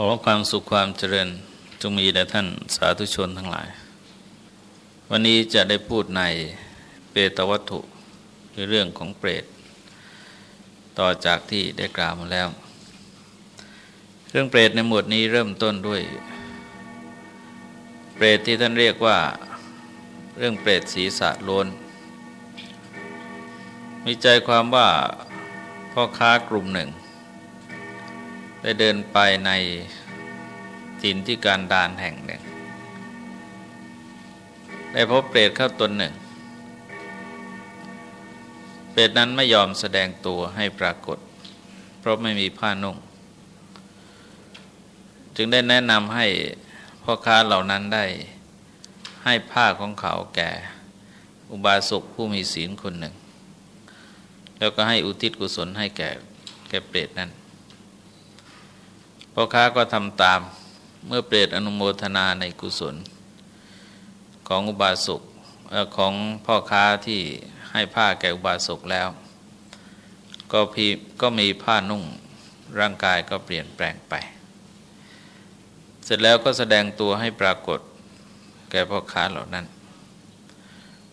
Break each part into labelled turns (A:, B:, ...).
A: ขอความสุขความเจริญจงมีแด่ท่านสาธุชนทั้งหลาย วันนี้จะได้พูดในเปตวัตถุคือเรื่องของเปรต ต่อจากที่ได้กล่าวมาแล้ว เรื่องเปรตในหมวดนี้เริ่มต้นด้วย เปรตที่ท่านเรียกว่าเรื่องเปรตศีรษะโลนมีใจความว่าพ่อค้ากลุ่มหนึ่ง ได้เดินไปในถิ่นที่การดานแห่งหนึ่ง ได้พบเปรตเข้าตนหนึ่ง เปรตนั้นไม่ยอมแสดงตัวให้ปรากฏ เพราะไม่มีผ้านุ่ง จึงได้แนะนำให้พ่อค้าเหล่านั้นได้ให้ผ้าของเขาแก่ อุบาสกผู้มีศีลคนหนึ่ง แล้วก็ให้อุทิศกุศลให้แก่แก่เปรตนั้น พ่อค้าก็ทำตามเมื่อเปรตอนุโมทนาในกุศล ของอุบาสกของพ่อค้าที่ให้ผ้าแก่อุบาสกแล้ว ก็พีก็มีผ้านุ่งร่างกายก็เปลี่ยนแปลงไป เสร็จแล้วก็แสดงตัวให้ปรากฏแก่พ่อค้าเหล่านั้น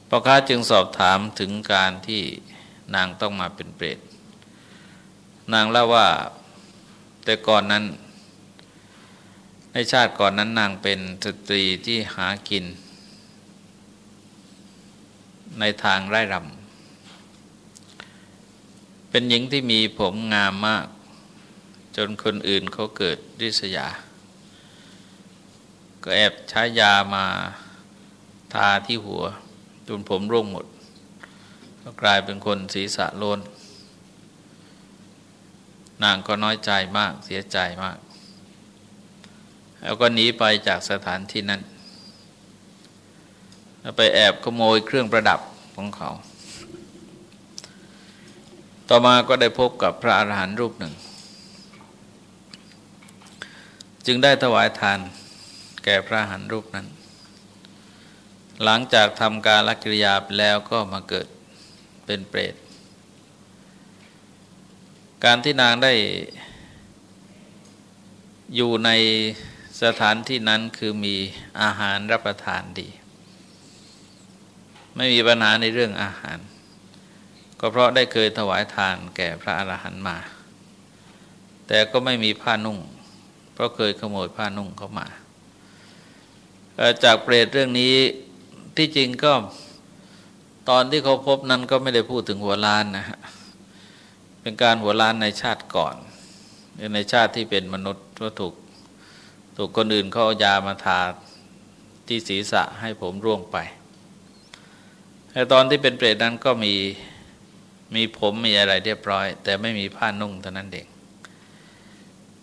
A: พ่อค้าจึงสอบถามถึงการที่นางต้องมาเป็นเปรต นางเล่าว่าแต่ก่อนนั้น ในชาติก่อนนั้นนางเป็นสตรีที่หากิน ในทางไร่รำเป็นหญิงที่มีผมงามมาก จนคนอื่นเขาเกิดริษยา ก็แอบใช้ยามาทาที่หัวจนผมร่วงหมด ก็กลายเป็นคนศีรษะโลนนางก็น้อยใจมากเสียใจมาก แล้วก็หนีไปจากสถานที่นั้นไปแอบขโมยเครื่องประดับของเขา ต่อมาก็ได้พบกับพระอาหารหันต์รูปหนึ่ง จึงได้ถวายทานแก่พระอาหารหันต์รูปนั้น หลังจากทำการลักกิริยาไปแล้วก็มาเกิดเป็นเปรต การที่นางได้อยู่ใน สถานที่นั้นคือมีอาหารรับประทานดี ไม่มีปัญหาในเรื่องอาหาร ก็เพราะได้เคยถวายทานแก่พระอรหันต์มา แต่ก็ไม่มีผ้านุ่ง เพราะเคยขโมยผ้านุ่งเข้ามาจากเปรตเรื่องนี้ที่จริงก็ตอนที่เขาพบนั้นก็ไม่ได้พูดถึงหัวล้านนะฮะเป็นการหัวล้านในชาติก่อนในชาติที่เป็นมนุษย์ก็ถูก ถูกคนอื่นเขาเอายามาทาที่ศีรษะให้ผมร่วงไปแต่ตอนที่เป็นเปรตนั้นก็มีมีผมมีอะไรเรียบร้อย แต่ไม่มีผ้านุ่งเท่านั้นเอง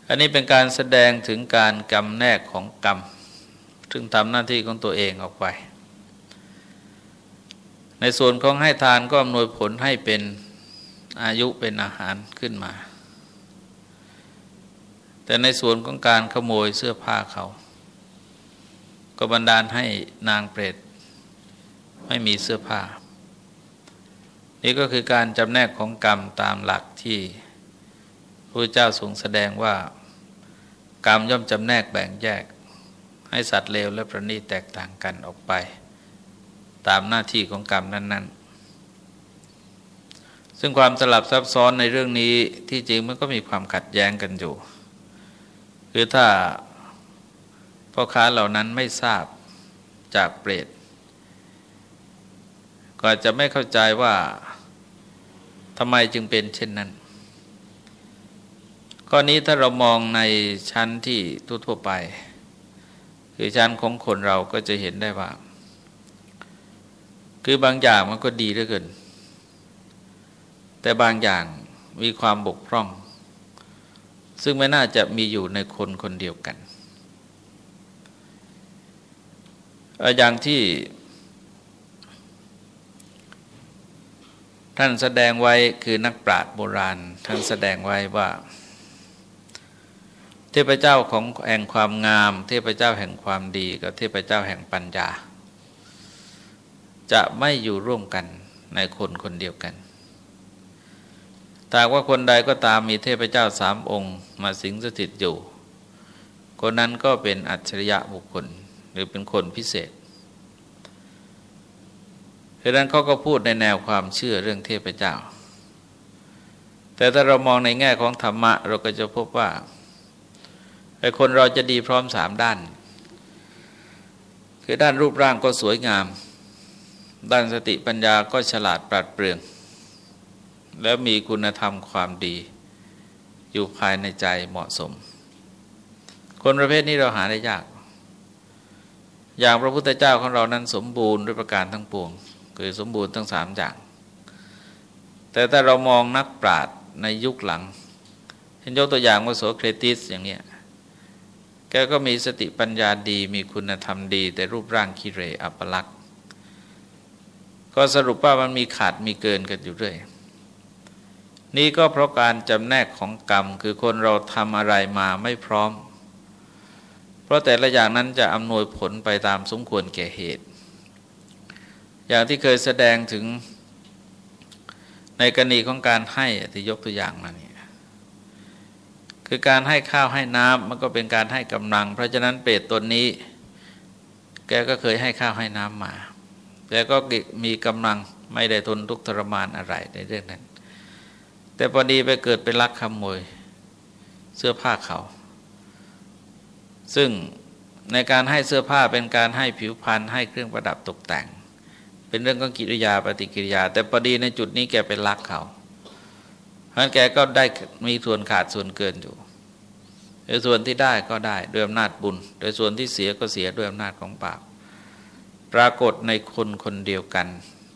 A: อันนี้เป็นการแสดงถึงการกำแนกของกรรม ซึ่งทำหน้าที่ของตัวเองออกไป ในส่วนของให้ทานก็อำนวยผลให้เป็นอายุเป็นอาหารขึ้นมา แต่ในส่วนของการขโมยเสื้อผ้าเขา ก็บันดาลให้นางเปรตไม่มีเสื้อผ้า นี่ก็คือการจำแนกของกรรมตามหลักที่พระเจ้าทรงแสดงว่า กรรมย่อมจำแนกแบ่งแยก ให้สัตว์เลวและประณีตแตกต่างกันออกไป ตามหน้าที่ของกรรมนั้น ๆซึ่งความสลับซับซ้อนในเรื่องนี้ที่จริงมันก็มีความขัดแย้งกันอยู่ คือถ้าพ่อค้าเหล่านั้นไม่ทราบจากเปรตก็จะไม่เข้าใจว่าทำไมจึงเป็นเช่นนั้นข้อนี้ถ้าเรามองในชั้นที่ทั่วไป คือชั้นของคนเราก็จะเห็นได้ว่า คือบางอย่างมันก็ดีเหลือเกิน แต่บางอย่างมีความบกพร่อง ซึ่งไม่น่าจะมีอยู่ในคนคนเดียวกัน อย่างที่ท่านแสดงไว้คือนักปราชญ์โบราณ ท่านแสดงไว้ว่า เทพเจ้าของแห่งความงาม เทพเจ้าแห่งความดี กับเทพเจ้าแห่งปัญญา จะไม่อยู่ร่วมกันในคนคนเดียวกัน ถ้าว่าคนใดก็ตามมีเทพเจ้าสามองค์มาสิงสถิตอยู่ คนนั้นก็เป็นอัจฉริยะบุคคลหรือเป็นคนพิเศษดังนั้นเขาก็พูดในแนวความเชื่อเรื่องเทพเจ้า แต่ถ้าเรามองในแง่ของธรรมะ เราก็จะพบว่าไอ้คนเราจะดีพร้อมสามด้าน คือด้านรูปร่างก็สวยงาม ด้านสติปัญญาก็ฉลาดปราดเปรื่อง แล้วมีคุณธรรมความดี อยู่ภายในใจเหมาะสม คนประเภทนี้เราหาได้ยาก อย่างพระพุทธเจ้าของเรานั้นสมบูรณ์ด้วยประการทั้งปวง คือสมบูรณ์ทั้งสามอย่าง แต่ถ้าเรามองนักปราชญ์ในยุคหลังเห็นยกตัวอย่างว่าโสเครติสอย่างนี้แกก็มีสติปัญญาดีมีคุณธรรมดี แต่รูปร่างคิเรอัปลักษณ์ ก็สรุปว่ามันมีขาดมีเกินกันอยู่เรื่อย นี่ก็เพราะการจำแนกของกรรม คือคนเราทำอะไรมาไม่พร้อม เพราะแต่ละอย่างนั้นจะอำนวยผลไปตามสมควรแก่เหตุ อย่างที่เคยแสดงถึงในกรณีของการให้ที่ยกตัวอย่างมานี่คือการให้ข้าวให้น้ำมันก็เป็นการให้กำลัง เพราะฉะนั้นเปรตตนนี้ แกก็เคยให้ข้าวให้น้ำมาแกก็มีกำลังไม่ได้ทนทุกข์ทรมานอะไรในเรื่องนั้น แต่พอดีไปเกิดเป็นลักขโมย เสื้อผ้าเขา ซึ่งในการให้เสื้อผ้าเป็นการให้ผิวพรรณให้เครื่องประดับตกแต่ง เป็นเรื่องของกิริยาปฏิกิริยา แต่พอดีในจุดนี้แกเป็นลักเขาเพราะแกก็ได้มีส่วนขาดส่วนเกินอยู่โดยส่วนที่ได้ก็ได้ด้วยอำนาจบุญ โดยส่วนที่เสียก็เสียด้วยอำนาจของบาปปรากฏในคนคนเดียวกัน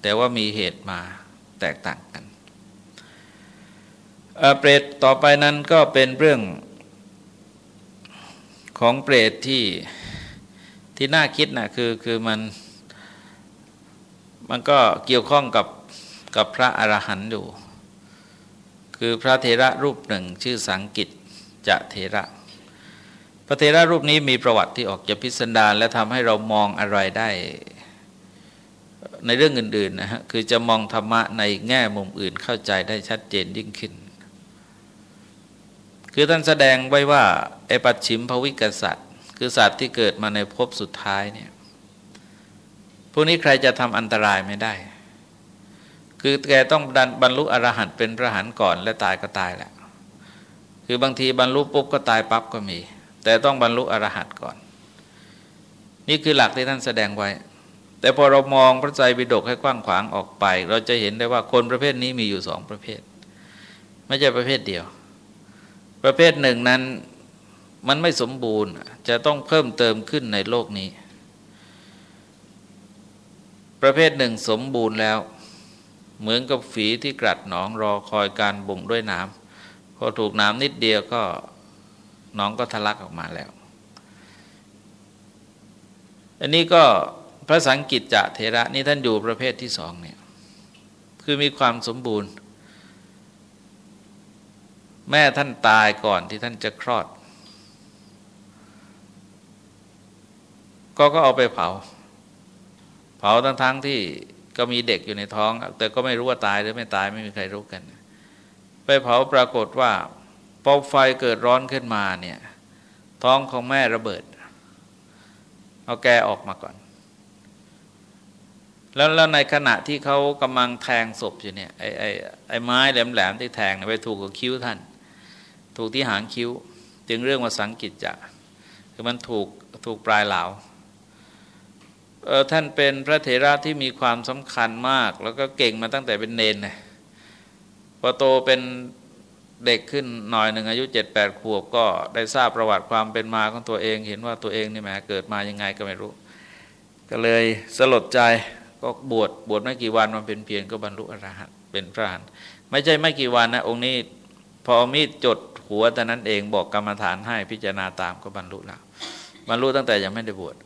A: แต่ว่ามีเหตุมาแตกต่างกัน เปรตต่อไปนั้นก็เป็นเรื่องของเปรตที่ที่น่าคิดนะคือคือมันมันก็เกี่ยวข้องกับกับพระอรหันต์อยู่ คือพระเทระรูปหนึ่งชื่อสังกิตจะเทระ พระเทระรูปนี้มีประวัติที่ออกจะพิสดารและทำให้เรามองอะไรได้ในเรื่องอื่นๆนะฮะ คือจะมองธรรมะในแง่มุมอื่นเข้าใจได้ชัดเจนยิ่งขึ้น คือท่านแสดงไว้ว่าไอปัจฉิมภวิกษัตริย์ คือสัตว์ที่เกิดมาในภพสุดท้ายเนี่ยพวกนี้ใครจะทำอันตรายไม่ได้ คือแกต้องบรรลุอรหันต์เป็นพระหันก่อนและตายก็ตายแหละคือบางทีบรรลุปุ๊บก็ตายปั๊บก็มี แต่ต้องบรรลุอรหันต์ก่อน นี่คือหลักที่ท่านแสดงไว้ แต่พอเรามองพระใจบิดกให้กว้างขวางออกไป เราจะเห็นได้ว่าคนประเภทนี้มีอยู่สองประเภท ไม่ใช่ประเภทเดียว ประเภทหนึ่งนั้นมันไม่สมบูรณ์จะต้องเพิ่มเติมขึ้นในโลกนี้ ประเภทหนึ่งสมบูรณ์แล้ว เหมือนกับฝีที่กรัดหนองรอคอยการบ่งด้วยน้ำพอถูกน้ำนิดเดียวก็หนองก็ทะลักออกมาแล้ว อันนี้ก็พระสังกิจจะเทระนี่ท่านอยู่ประเภทที่สองเนี่ยคือมีความสมบูรณ์ แม่ท่านตายก่อนที่ท่านจะคลอด ก็ก็เอาไปเผา เผาทั้งทั้งที่ก็มีเด็กอยู่ในท้อง แต่ก็ไม่รู้ว่าตายหรือไม่ตายไม่มีใครรู้กัน ไปเผาปรากฏว่าพอไฟเกิดร้อนขึ้นมาเนี่ยท้องของแม่ระเบิด เอาแกออกมาก่อน แล้วแล้วในขณะที่เขากำลังแทงศพอยู่เนี่ยไอ้ไอ้ไอ้ไม้แหลมๆที่แทงไปถูกกับคิ้วท่าน ถูกที่หางคิ้ว จึงเรื่องว่าสังกิจจะคือมันถูกถูกปลายเหลาท่านเป็นพระเถระที่มีความสำคัญมาก แล้วก็เก่งมาตั้งแต่เป็นเนนนะพอโตเป็นเด็กขึ้นหน่อยหนึ่งอายุเจ็ดแปดขวบก็ได้ทราบประวัติความเป็นมาของตัวเอง เห็นว่าตัวเองนี่แหมเกิดมายังไงก็ไม่รู้ ก็เลยสลดใจก็บวชบวชไม่กี่วันมันเป็นเพียงก็บรรลุอรหันต์เป็นพระอรหันต์ไม่ใช่ไม่กี่วันนะองค์นี้พอมีดจด หัวแต่นั้นเองบอกกรรมฐานให้พิจารณาตามก็บรรลุแล้วบรรลุตั้งแต่ยังไม่ได้บวช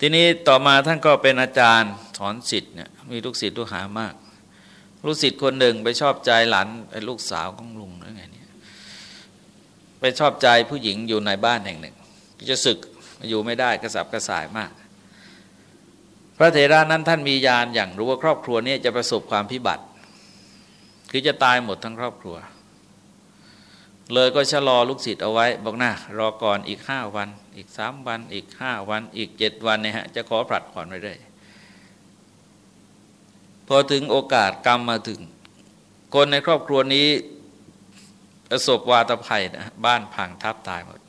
A: ทีนี้ต่อมาท่านก็เป็นอาจารย์สอนสิทธิ์เนี่ยมีลูกศิษย์ลูกหามาก ลูกศิษย์คนหนึ่งไปชอบใจหลานไอ้ลูกสาวของลุงหรือไงเนี่ยไปชอบใจผู้หญิงอยู่ในบ้านแห่งหนึ่งจะศึกอยู่ไม่ได้กระสับกระส่ายมาก พระเถระนั้นท่านมียานอย่างรู้ว่าครอบครัวนี้จะประสบความพิบัติ คือจะตายหมดทั้งครอบครัว เลยก็ชะลอลูกศิษย์เอาไว้ บอกนะรอก่อนอีกห้าวัน อีกสามวัน อีกห้าวัน อีกเจ็ดวันเนี่ยฮะจะขอผลัดผ่อนไปเรื่อยพอถึงโอกาสกรรมมาถึง คนในครอบครัวนี้ประสบวาตภัยนะบ้านพังทับตายหมด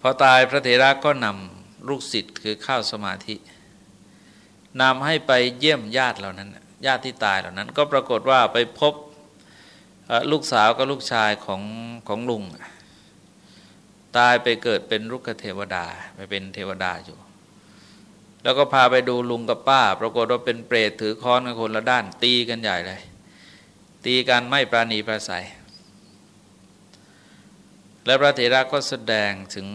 A: พอตายพระเถระก็นำลูกศิษย์คือเข้าสมาธินำให้ไปเยี่ยมญาติเหล่านั้น ญาติที่ตายเหล่านั้น ก็ปรากฏว่าไปพบ ลูกสาวกับลูกชายของของลุง ตายไปเกิดเป็นรุกเทวดาไปเป็นเทวดาอยู่ แล้วก็พาไปดูลุงกับป้า ปรากฏว่าเป็นเปรตถือค้อนกันคนละด้าน ตีกันใหญ่เลย ตีกันไม่ปราณีประสัย และพระเถระก็แสดงถึง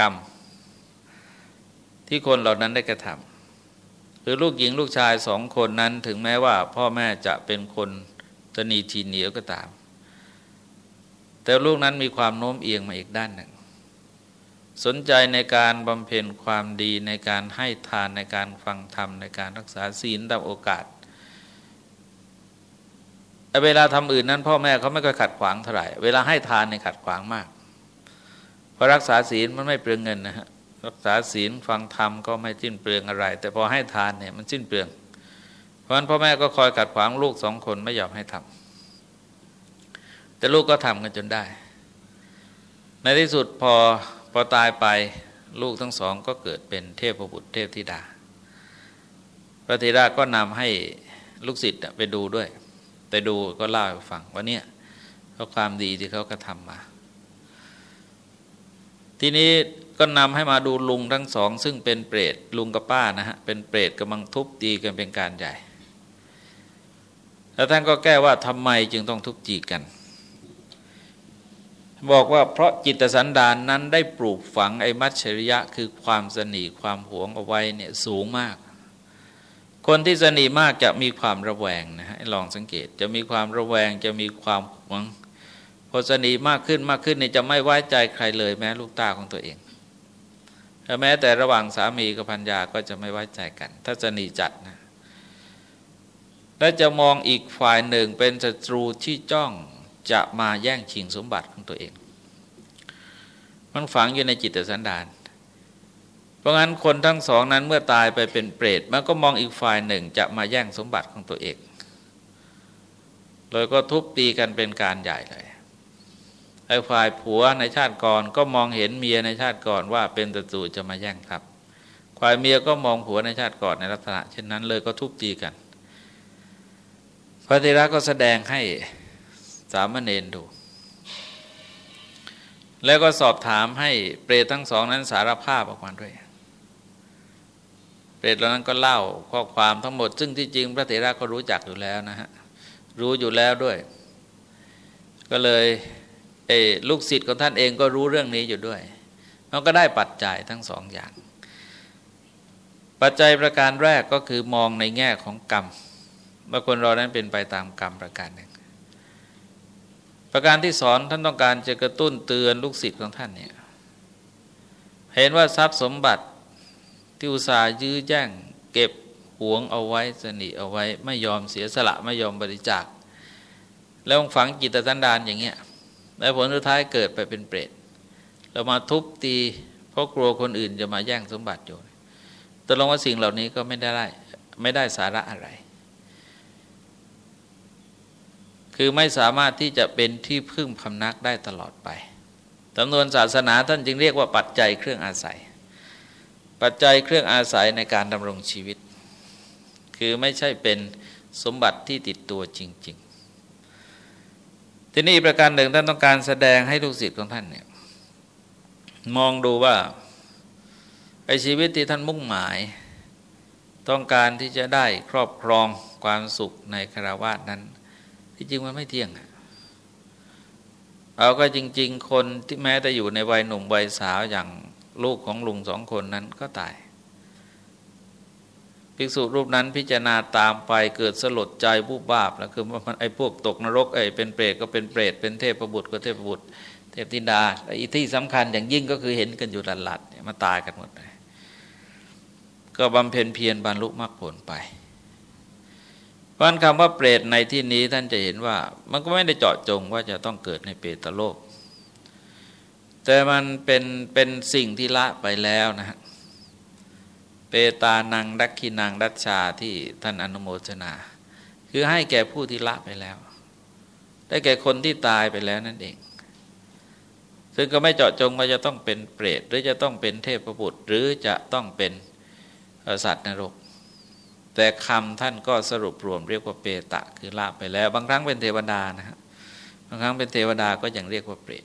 A: กรรม ที่คนเหล่านั้นได้กระทำคือลูกหญิงลูกชายสองคนนั้นถึงแม้ว่าพ่อแม่จะเป็นคน นีทีเหนียวก็ตาม แต่ลูกนั้นมีความโน้มเอียงมาอีกด้านหนึ่ง สนใจในการบำเพ็ญความดีในการให้ทานในการฟังธรรม ในการรักษาศีลตามโอกาสเวลาทำอื่นนั้น พ่อแม่เขาไม่ค่อยขัดขวางเท่าไหร่ เวลาให้ทานในขัดขวางมาก เพราะรักษาศีลมันไม่เปลืองเงินนะฮะ รักษาศีลฟังธรรมก็ไม่สิ้นเปลืองอะไร แต่พอให้ทานเนี่ยมันสิ้นเปลือง ราะฉะนั้นพ่อแม่ก็คอยขัดขวางลูกสองคนไม่ยอมให้ทำแต่ลูกก็ทำกันจนได้ ในที่สุดพอพอตายไปลูกทั้งสองก็เกิดเป็นเทพบุตรเทพธิดา พระธิดาก็นำให้ลูกศิษย์ไปดูด้วย ไปดูก็เล่าให้ฟังว่าเนี่ยเขาความดีที่เขากระทำมา ทีนี้ก็นำให้มาดูลุงทั้งสอง ซึ่งเป็นเปรตลุงกับป้านะฮะเป็นเปรตกำลังทุบตีกันเป็นการใหญ่ แล้วท่านก็แก้ว่าทำไมจึงต้องทุกจีกัน บอกว่าเพราะจิตสันดานนั้นได้ปลูกฝังไอ้มัจฉริยะคือความสนีความหวงเอาไว้เนี่ยสูงมาก คนที่สนีมากจะมีความระแวงนะฮะลองสังเกตจะมีความระแวงจะมีความหวงพอสนีมากขึ้นมากขึ้นเนี่ยจะไม่ไว้ใจใครเลยแม้ลูกตาของตัวเองแม้แต่ระหว่างสามีกับพัญญาก็จะไม่ไว้ใจกัน ถ้าสนีจัดนะ และจะมองอีกฝ่ายหนึ่งเป็นศัตรูที่จ้องจะมาแย่งชิงสมบัติของตัวเอง มันฝังอยู่ในจิตสันดาน เพราะงั้นคนทั้งสองนั้นเมื่อตายไปเป็นเปรตมันก็มองอีกฝ่ายหนึ่งจะมาแย่งสมบัติของตัวเองเลยก็ทุบตีกันเป็นการใหญ่เลยไอ้ฝ่ายผัวในชาติก่อนก็มองเห็นเมียในชาติก่อนว่าเป็นศัตรูจะมาแย่งครับฝ่ายเมียก็มองผัวในชาติก่อนในลักษณะ เช่นนั้นเลยก็ทุบตีกัน ระเทระก็แสดงให้สามเณรดู แล้วก็สอบถามให้เปรตทั้งสองนั้นสารภาพออกมาด้วย เปรตเหล่านั้นก็เล่าข้อความทั้งหมด ซึ่งที่จริงพระเถระก็รู้จักอยู่แล้วนะฮะ รู้อยู่แล้วด้วย ก็เลยเอลูกศิษย์ของท่านเองก็รู้เรื่องนี้อยู่ด้วยมันก็ได้ปัจจัยทั้งสองอย่าง ปัจจัยประการแรกก็คือมองในแง่ของกรรม ว่าคนเรานั้นเป็นไปตามกรรมประการหนึ่ง ประการที่สอนท่านต้องการจะกระตุ้นเตือนลูกศิษย์ของท่านเนี่ยเห็นว่าทรัพย์สมบัติที่อุตสาห์ยื้อแย่งเก็บหวงเอาไว้สนิเอาไว้ไม่ยอมเสียสละไม่ยอมบริจาค แล้วฝังจิตสันดานอย่างเงี้ยแล้วผลสุดท้ายเกิดไปเป็นเปรตเรามาทุบตีเพราะกลัวคนอื่นจะมาแย่งสมบัติอยู่ตกลงว่าสิ่งเหล่านี้ก็ไม่ได้ไม่ได้สาระอะไร คือไม่สามารถที่จะเป็นที่พึ่งพำนักได้ตลอดไปจำนวนศาสนาท่านจึงเรียกว่าปัจจัยเครื่องอาศัย ปัจจัยเครื่องอาศัยในการดำรงชีวิต คือไม่ใช่เป็นสมบัติที่ติดตัวจริง ๆ ทีนี้ประการหนึ่งท่านต้องการแสดงให้ลูกศิษย์ของท่านเนี่ยมองดูว่าไอชีวิตที่ท่านมุ่งหมาย ต้องการที่จะได้ครอบครองความสุขในคารวะนั้น ที่จริงมันไม่เที่ยง เอาก็จริง ๆ คนที่แม้แต่อยู่ในวัยหนุ่มวัยสาวอย่างลูกของลุงสองคนนั้นก็ตาย ภิกษุรูปนั้นพิจารณาตามไปเกิดสลดใจบุบบาปแล้วคือมันไอ้พวกตกนรกไอ้เป็นเปรตก็เป็นเปรตเป็นเทพบุตรก็เทพบุตร เทพธิดาอีที่สำคัญอย่างยิ่งก็คือเห็นกันอยู่หลัดๆมาตายกันหมดเลยก็บำเพ็ญเพียรบรรลุมรรคผลไป ราะคำว่าเปรตในที่นี้ท่านจะเห็นว่า มันก็ไม่ได้เจาะจงว่าจะต้องเกิดในเปรตโลก แต่มันเป็นเป็นสิ่งที่ละไปแล้วนะ เปตานังดักขีนังดัชชาที่ท่านอนุโมทนา คือให้แก่ผู้ที่ละไปแล้ว ได้แก่คนที่ตายไปแล้วนั่นเอง ซึ่งก็ไม่เจาะจงว่าจะต้องเป็นเปรตหรือจะต้องเป็นเทพบุตรหรือจะต้องเป็นสัตว์นรก แต่คำท่านก็สรุปรวมเรียกว่าเปตะคือละไปแล้ว บางครั้งเป็นเทวดานะฮะบางครั้งเป็นเทวดาก็ยังเรียกว่าเปรต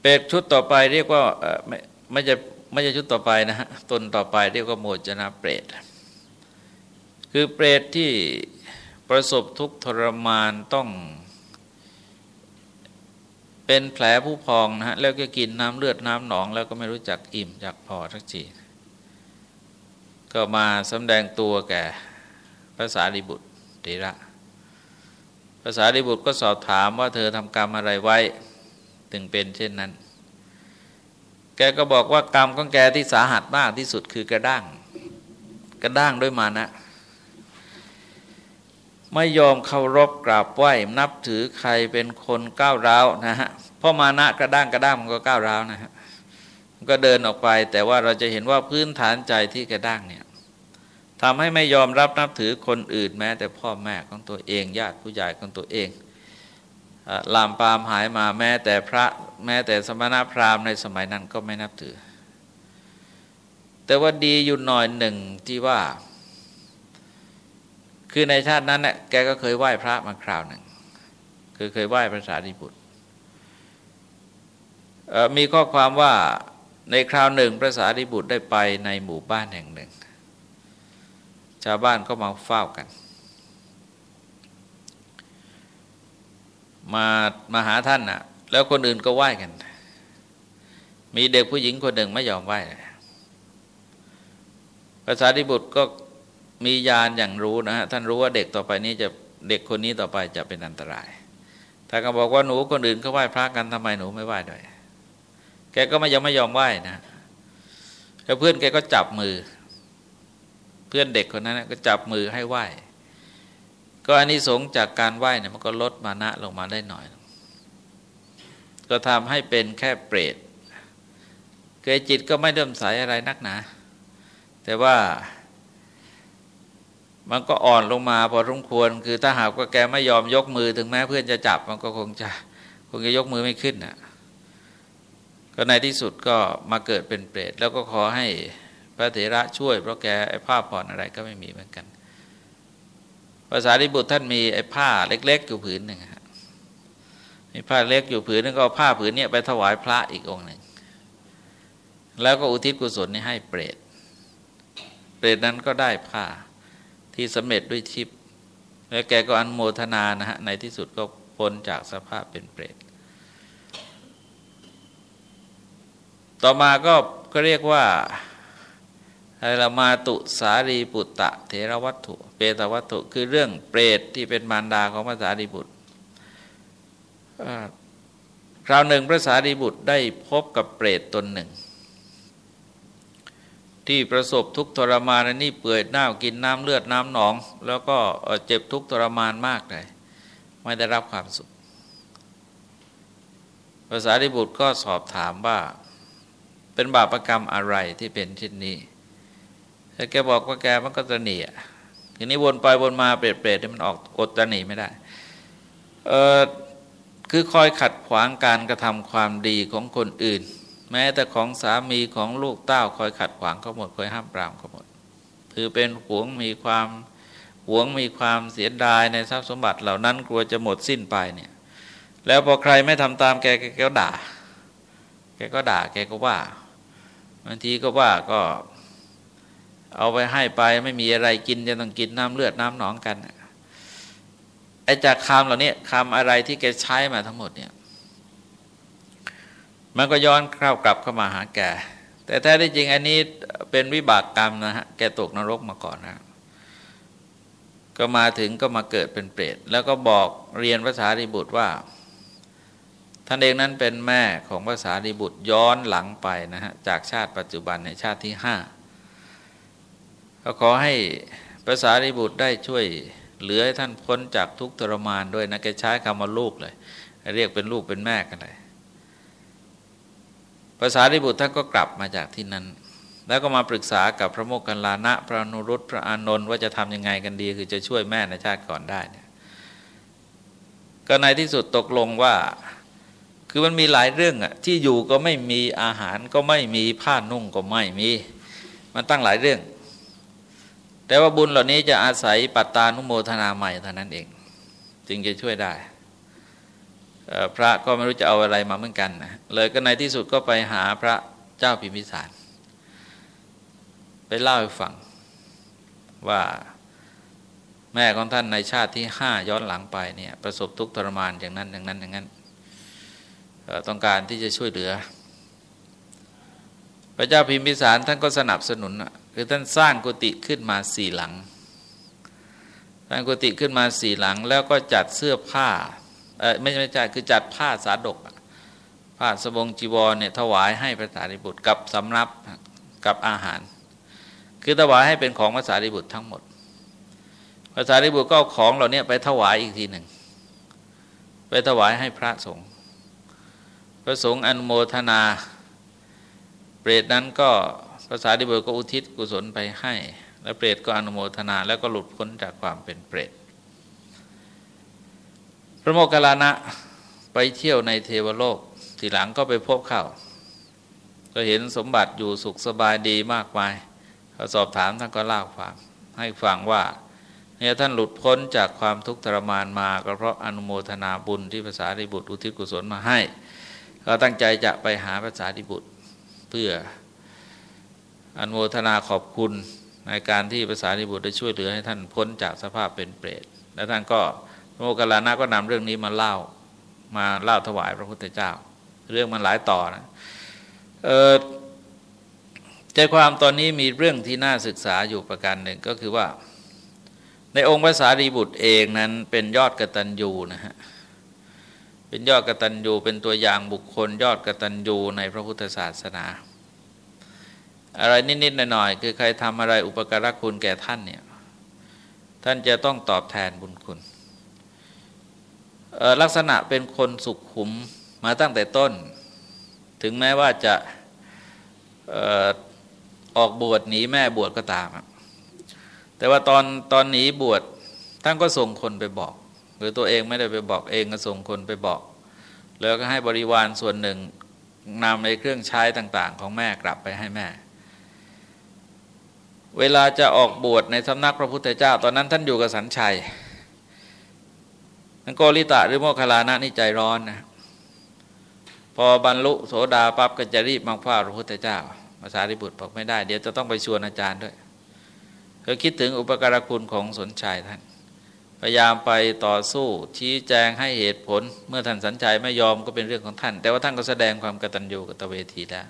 A: เปรตชุดต่อไปเรียกว่าไม่ไม่จะไม่จะชุดต่อไปนะฮะตนต่อไปเรียกว่าโมจนาเปรตคือเปรตที่ประสบทุกทรมานต้องเป็นแผลผู้พองนะฮะแล้วก็กินน้ำเลือดน้ำหนอง แล้วก็ไม่รู้จักอิ่มจักพอทักที ก็มาสำแดงตัวแก่ภาษาดิบุตรเทระภาษาดิบุตรก็สอบถามว่าเธอทำกรรมอะไรไว้ ถึงเป็นเช่นนั้น แกก็บอกว่ากรรมของแกที่สาหัสมากที่สุดคือกระด้าง กระด้างด้วยมานะ ไม่ยอมเคารพกราบไหว้นับถือใครเป็นคนก้าวร้าวนะฮะเพราะมานะกระด้างกระด้างมันก็ก้าวร้าวนะฮะก็เดินออกไปแต่ว่าเราจะเห็นว่าพื้นฐานใจที่กระด้างเนี่ย ทำให้ไม่ยอมรับนับถือคนอื่นแม้ แต่พ่อแม่ของตัวเอง ญาติผู้ใหญ่ของตัวเองลามปามหายมาแม้แต่พระแม้แต่สมณพราหมณ์ในสมัยนั้นก็ไม่นับถือ แต่ว่าดีอยู่หน่อยหนึ่งที่ว่า คือในชาตินั้นเนี่ยแกก็เคยไหว้พระมาคราวหนึ่ง คือเคยไหว้พระสารีบุตรมีข้อความว่าในคราวหนึ่งพระสารีบุตรได้ไปในหมู่บ้านแห่งหนึ่ง ชาวบ้านก็มาเฝ้ากัน มามาหาท่านนะ่ะ แล้วคนอื่นก็ไหว้กัน มีเด็กผู้หญิงคนหนึ่งไม่ยอมไหว้พระสารีบุตรก็มียานอย่างรู้นะฮะท่านรู้ว่าเด็กต่อไปนี้จะเด็กคนนี้ต่อไปจะเป็นอันตรายท่านก็บอกว่าหนูคนอื่นเขาไหว้พระกันทำไมหนูไม่ไหว้ด้วย แกก็ไม่ยังไม่ยอมไหว้นะแล้วเพื่อนแกก็จับมือ เพื่อนเด็กคนนั้นก็จับมือให้ไหว้ก็อันนี้สงจากการไหว้เนี่ยมันก็ลดมานะลงมาได้หน่อย ก็ทำให้เป็นแค่เปรตเกยจิตก็ไม่เดิมใสอะไรนักหนา แต่ว่ามันก็อ่อนลงมาพอรุ่งควร คือถ้าหากว่าแกไม่ยอมยกมือถึงแม้เพื่อนจะจับมันก็คงจะคงจะยกมือไม่ขึ้นนะ่ะก็ในที่สุดก็มาเกิดเป็นเปรตแล้วก็ขอให้ พระเถระช่วย เพราะแกไอ้ผ้าผ่อนอะไรก็ไม่มีเหมือนกันภาษาดิบุตรท่านมีไอ้ผ้าเล็ก ๆ อยู่ผืนหนึ่งครับมีผ้าเล็กอยู่ผืนนึงก็ผ้าผืนนี้ไปถวายพระอีกองหนึ่งแล้วก็อุทิศกุศลนี้ให้เปรตเปรตนั้นก็ได้ผ้าที่สำเร็จด้วยทิพย์แล้วแกก็อันโมทนานะฮะในที่สุดก็พ้นจากสภาพเป็นเปรตต่อมาก็ก็เรียกว่า อะไรมาตุสารีปุตตะเทรวัตถุ เปตวัตถุ คือเรื่องเปรตที่เป็นมารดาของพระสารีบุตรคราวหนึ่งพระสารีบุตรได้พบกับเปรตตนหนึ่ง ที่ประสบทุกทรมานนี่เปื่อยหน้ากินน้ำเลือดน้ำหนอง แล้วก็เจ็บทุกทรมานมากเลยไม่ได้รับความสุขภาษาดิบุตรก็สอบถามว่า เป็นบาปรกรรมอะไรที่เป็นเช่นนี้ แต่แกบอกว่าแกมันก็จะหนีอะทีนี้วนไปวนมาเปรตเปรตมันออกอดจะหนีไม่ได้เออคือคอยขัดขวางการกระทำความดีของคนอื่น แม้แต่ของสามีของลูกเต้า คอยขัดขวางเขาหมดคอยห้ามปรามเขาหมดคือเป็นหวงมีความหวงมีความเสียดายในทรัพย์สมบัติเหล่านั้นกลัวจะหมดสิ้นไปเนี่ยแล้วพอใครไม่ทำตามแกแกก็ด่า แกก็ด่าแกก็ว่าบางทีก็ว่าก็ เอาไปให้ไปไม่มีอะไรกินจะต้องกินน้ำเลือดน้ำหนองกันไอ้จากคำเหล่านี้คำอะไรที่แกใช้มาทั้งหมดเนี่ยมันก็ย้อนเข้ากลับเข้ามาหาแก แต่แท้ที่จริงอันนี้เป็นวิบากกรรมนะฮะ แกตกนรกมาก่อนนะ ก็มาถึงก็มาเกิดเป็นเปรต แล้วก็บอกเรียนภาษาริบุตรว่า ท่านเองนั้นเป็นแม่ของภาษาดิบุตรย้อนหลังไปนะฮะ จากชาติปัจจุบันในชาติที่ห้า ก็ขอให้ภาษาริบุตรได้ช่วยเหลือให้ท่านพ้นจากทุกทรมานด้วยนะแกใช้คำว่าลูกเลย เรียกเป็นลูกเป็นแม่กันเลยภาษาริบุตรท่านก็กลับมาจากที่นั้น แล้วก็มาปรึกษากับพระโมคคัลลานะ พระนุรุตพระอานนท์ว่าจะทำยังไงกันดี คือจะช่วยแม่ในชาติก่อนได้เนี่ยก็ในที่สุดตกลงว่าคือมันมีหลายเรื่องอะที่อยู่ก็ไม่มีอาหารก็ไม่มีผ้านุ่งก็ไม่มี มันตั้งหลายเรื่อง แต่ว่าบุญเหล่านี้จะอาศัยปัตตานุโมทนาใหม่เท่านั้นเอง จึงจะช่วยได้ พระก็ไม่รู้จะเอาอะไรมาเหมือนกันนะเลยก็ในที่สุดก็ไปหาพระเจ้าพิมพิสาร ไปเล่าให้ฟังว่าแม่ของท่านในชาติที่ห้าย้อนหลังไปเนี่ยประสบทุกข์ทรมานอย่างนั้นอย่างนั้นอย่างนั้นต้องการที่จะช่วยเหลือ พระเจ้าพิมพิสารท่านก็สนับสนุน คือท่านสร้างกุฏิขึ้นมาสี่หลังสร้างกุฏิขึ้นมาสี่หลัง แล้วก็จัดเสื้อผ้าเออไม่ไม่ใช่คือจัดผ้าสาดกผ้าสบงจีวรเนี่ยถวายให้พระสารีบุตรกับสำรับกับอาหาร คือถวายให้เป็นของพระสารีบุตรทั้งหมดพระสารีบุตรก็เอาของเหล่านี้ไปถวายอีกทีหนึ่งไปถวายให้พระสงฆ์พระสงฆ์อนโมทนา เปรตนั้นก็ ภาษาดิบุตรก็อุทิศกุศลไปให้ และเปรตก็อนุโมทนาแล้วก็หลุดพ้นจากความเป็นเปรตพระโมคคัลลานะไปเที่ยวในเทวโลก ทีหลังก็ไปพบเข้าก็เห็นสมบัติอยู่สุขสบายดีมากมายเขาสอบถามท่านก็เล่าความให้ฟังว่าเนี่ยท่านหลุดพ้นจากความทุกข์ทรมานมาก็เพราะอนุโมทนาบุญที่ภาษาริบุตรอุทิศกุศลมาให้เราตั้งใจจะไปหาพระสารีบุตรเพื่อ อนโมทนาขอบคุณในการที่ภาษารีบุตรได้ช่วยเหลือให้ท่านพ้นจากสภาพเป็นเปรต และท่านก็โมคคัลลานะก็นำเรื่องนี้มาเล่ามาเล่าถวายพระพุทธเจ้า เรื่องมันหลายต่อนะใจความตอนนี้มีเรื่องที่น่าศึกษาอยู่ประการหนึ่งก็คือว่า ในองค์ภาษารีบุตรเองนั้นเป็นยอดกตัญญูนะฮะเป็นยอดกตัญญูเป็นตัวอย่างบุคคล ยอดกตัญญูในพระพุทธศาสนา อะไรนิด ๆ หน่อย ๆ คือใครทำอะไรอุปการะคุณแก่ท่านเนี่ยท่านจะต้องตอบแทนบุญคุณลักษณะเป็นคนสุขขุมมาตั้งแต่ต้น ถึงแม้ว่าจะออกบวชหนีแม่บวชก็ตาม แต่ว่าตอนตอนหนีบวชท่านก็ส่งคนไปบอก หรือตัวเองไม่ได้ไปบอกเองก็ส่งคนไปบอก แล้วก็ให้บริวารส่วนหนึ่งนำในเครื่องใช้ต่าง ๆ ของแม่กลับไปให้แม่ เวลาจะออกบวชในสำนักพระพุทธเจ้า ตอนนั้นท่านอยู่กับสันชัยนันโกริตะหรือโมคลานะนี่ใจร้อนนะพอบรรลุโสดาปั๊บก็จะรีบมาเฝ้าพระพุทธเจ้าภาษาริบุตรบอกไม่ได้ เดี๋ยวจะต้องไปชวนอาจารย์ด้วยเธอคิดถึงอุปการคุณของสนชัยท่าน พยายามไปต่อสู้ชี้แจงให้เหตุผล เมื่อท่านสัญชัยไม่ยอมก็เป็นเรื่องของท่าน แต่ว่าท่านก็แสดงความกตัญญูกตเวทีแล้ว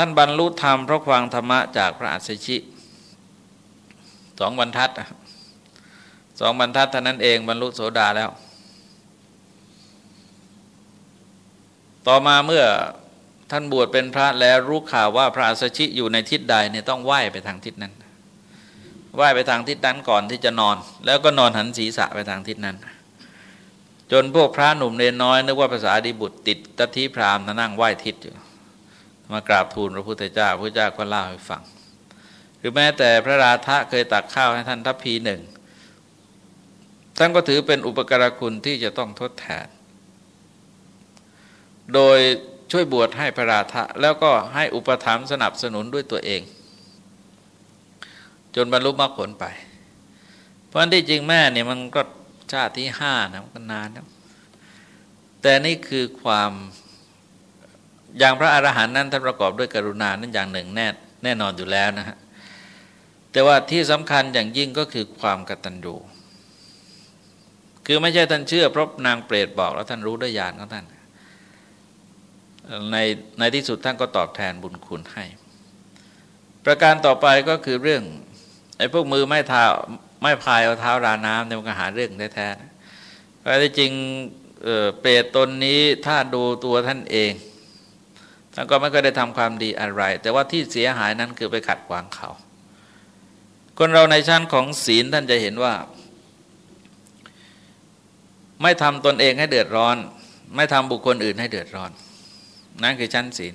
A: ท่านบรรลุธรรมเพราะฟังธรรมะจากพระอัสสชิสองบรรทัดสองบรรทัดเท่านั้นเองบรรลุโสดาแล้ว ต่อมาเมื่อท่านบวชเป็นพระแล้วรู้ข่าวว่าพระอัสสชิอยู่ในทิศใดเนี่ยต้องไหว้ไปทางทิศนั้นไหว้ไปทางทิศนั้นก่อนที่จะนอน แล้วก็นอนหันศีรษะไปทางทิศนั้น จนพวกพระหนุ่มเนนน้อยนึกว่าภาษาดีบุตรติดตะทิพรามนั่งไหว้ทิศอยู่ มากราบทูลพระพุทธเจ้าพระเจ้าก็เล่าให้ฟัง หรือแม้แต่พระราธะเคยตักข้าวให้ท่านทัพพีหนึ่งท่านก็ถือเป็นอุปการคุณที่จะต้องทดแทน โดยช่วยบวชให้พระราธะแล้วก็ให้อุปถัมภ์สนับสนุนด้วยตัวเอง จนบรรลุมรรคผลไป เพราะที่จริงแม่เนี่ยมันก็ชาติที่ห้านะมันก็นานนะแต่นี่คือความ อย่างพระอรหันต์นั้นท่านประกอบด้วยกรุณานั้นอย่างหนึ่งแน่แน่นอนอยู่แล้วนะฮะแต่ว่าที่สำคัญอย่างยิ่งก็คือความกตัญญูคือไม่ใช่ท่านเชื่อเพราะนางเปรตบอกแล้วท่านรู้ด้วยญาณของท่านในในที่สุดท่านก็ตอบแทนบุญคุณให้ ประการต่อไปก็คือเรื่องไอ้พวกมือไม่เท้าไม่พายเอาเท้าราน้ำเนี่ยมันก็หาเรื่องแท้ๆเพราะที่จริงเปรตตนนี้ถ้าดูตัวท่านเอง ท่านก็ไม่เคยได้ทำความดีอะไร แต่ว่าที่เสียหายนั้นคือไปขัดขวางเขา คนเราในชั้นของศีลท่านจะเห็นว่า ไม่ทำตนเองให้เดือดร้อน ไม่ทำบุคคลอื่นให้เดือดร้อน นั่นคือชั้นศีล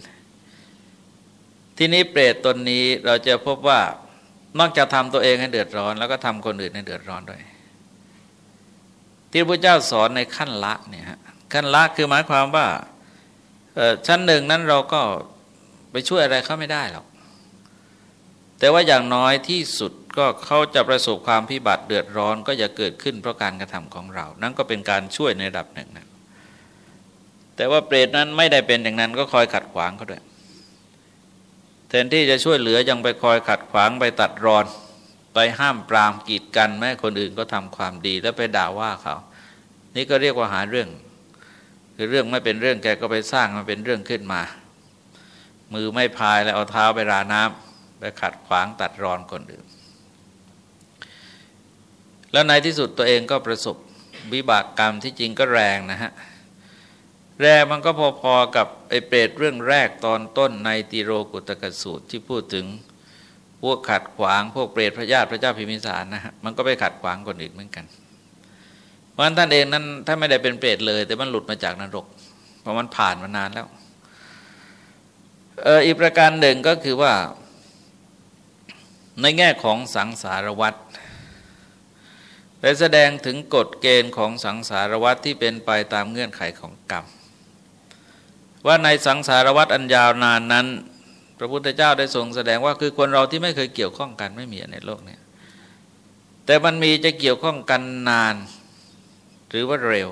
A: ที่นี้เปรตตนนี้เราจะพบว่านอกจากทำตัวเองให้เดือดร้อน แล้วก็ทำคนอื่นให้เดือดร้อนด้วย ที่พระเจ้าสอนในขั้นละเนี่ยขั้นละคือหมายความว่า ชั้นหนึ่งนั้นเราก็ไปช่วยอะไรเขาไม่ได้หรอก แต่ว่าอย่างน้อยที่สุดก็เขาจะประสบความพิบัติเดือดร้อนก็จะเกิดขึ้นเพราะการกระทำของเรา นั่นก็เป็นการช่วยในระดับหนึ่งนะแต่ว่าเปรตนั้นไม่ได้เป็นอย่างนั้นก็คอยขัดขวางเขาด้วยแทนที่จะช่วยเหลือยังไปคอยขัดขวางไปตัดรอน ไปห้ามปรามกีดกันแม่คนอื่นก็ทำความดีแล้วไปด่าว่าเขา นี่ก็เรียกว่าหาเรื่อง คือเรื่องไม่เป็นเรื่องแกก็ไปสร้างมาเป็นเรื่องขึ้นมา มือไม่พายแล้วเอาเท้าไปราน้ำไปขัดขวางตัดรอนคนอื่น แล้วในที่สุดตัวเองก็ประสบวิบากกรรมที่จริงก็แรงนะฮะ แรงมันก็พอๆกับไอ้เปรตเรื่องแรกตอนต้นในติโรกุตกสูตรที่พูดถึงพวกขัดขวางพวกเปรตพระญาติพระเจ้าพิมิสารนะฮะ มันก็ไปขัดขวางคนอื่นเหมือนกัน เพราะฉะนั้นท่านเองนั้นถ้าไม่ได้เป็นเปรตเลย แต่มันหลุดมาจากนรก เพราะมันผ่านมานานแล้วอีกประการหนึ่งก็คือว่า ในแง่ของสังสารวัตรได้แสดงถึงกฎเกณฑ์ของสังสารวัตรที่เป็นไปตามเงื่อนไขของกรรม ว่าในสังสารวัตรอันยาวนานนั้น พระพุทธเจ้าได้ทรงแสดงว่าคือคนเราที่ไม่เคยเกี่ยวข้องกันไม่มีในโลกนี้แต่มันมีจะเกี่ยวข้องกันนาน หรือว่าเร็ว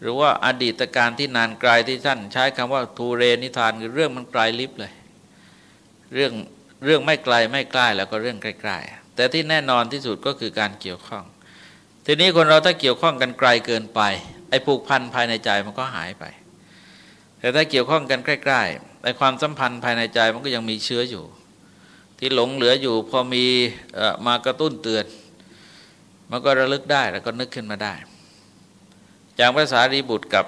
A: หรือว่าอดีตการที่นานไกลที่ท่านใช้คำว่าทูเรนิทานคือเรื่องมันไกลลิบเลย เรื่องเรื่องไม่ไกลไม่ใกล้แล้วก็เรื่องใกล้ๆแต่ที่แน่นอนที่สุดก็คือการเกี่ยวข้อง ทีนี้คนเราถ้าเกี่ยวข้องกันไกลเกินไปไอ้ผูกพันภายในใจมันก็หายไป แต่ถ้าเกี่ยวข้องกันใกล้ๆไอ้ความสัมพันธ์ภายในใจมันก็ยังมีเชื้ออยู่ ที่หลงเหลืออยู่พอมีมากระตุ้นเตือน มันก็ระลึกได้แล้วก็นึกขึ้นมาได้ อย่างภาษารีบุตรกับ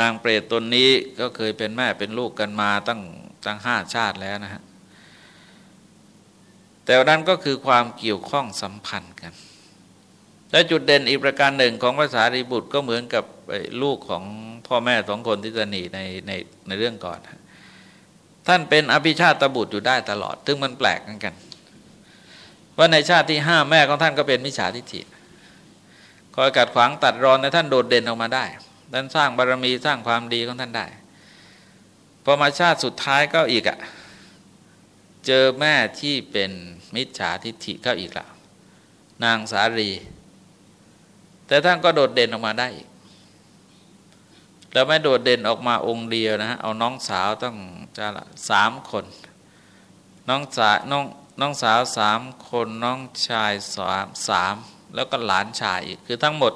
A: นางเปรตตนนี้ก็เคยเป็นแม่เป็นลูกกันมาตั้งตั้งห้าชาติแล้วนะฮะ แต่นั้นก็คือความเกี่ยวข้องสัมพันธ์กัน และจุดเด่นอีกประการหนึ่งของภาษารีบุตรก็เหมือนกับลูกของพ่อแม่สองคนที่จะหนีในในในเรื่องก่อน ท่านเป็นอภิชาติบุตรอยู่ได้ตลอด ซึ่งมันแปลกกันกัน ว่าในชาติที่ห้าแม่ของท่านก็เป็นมิจฉาทิฏฐิคอยกัดขวางตัดรอนในท่านโดดเด่นออกมาได้ท่านสร้างบารมีสร้างความดีของท่านได้พอมาชาติสุดท้ายก็อีกอะ่ะเจอแม่ที่เป็นมิจฉาทิฏฐิก็อีกละนางสารี แต่ท่านก็โดดเด่นออกมาได้อีกแล้วไม่โดดเด่นออกมาองค์เดียวนะฮะเอาน้องสาวต้องจะละสามคน น้องสาน้อง น้องสาวสามคนน้องชายสามสามแล้วก็หลานชายอีกคือทั้งหมด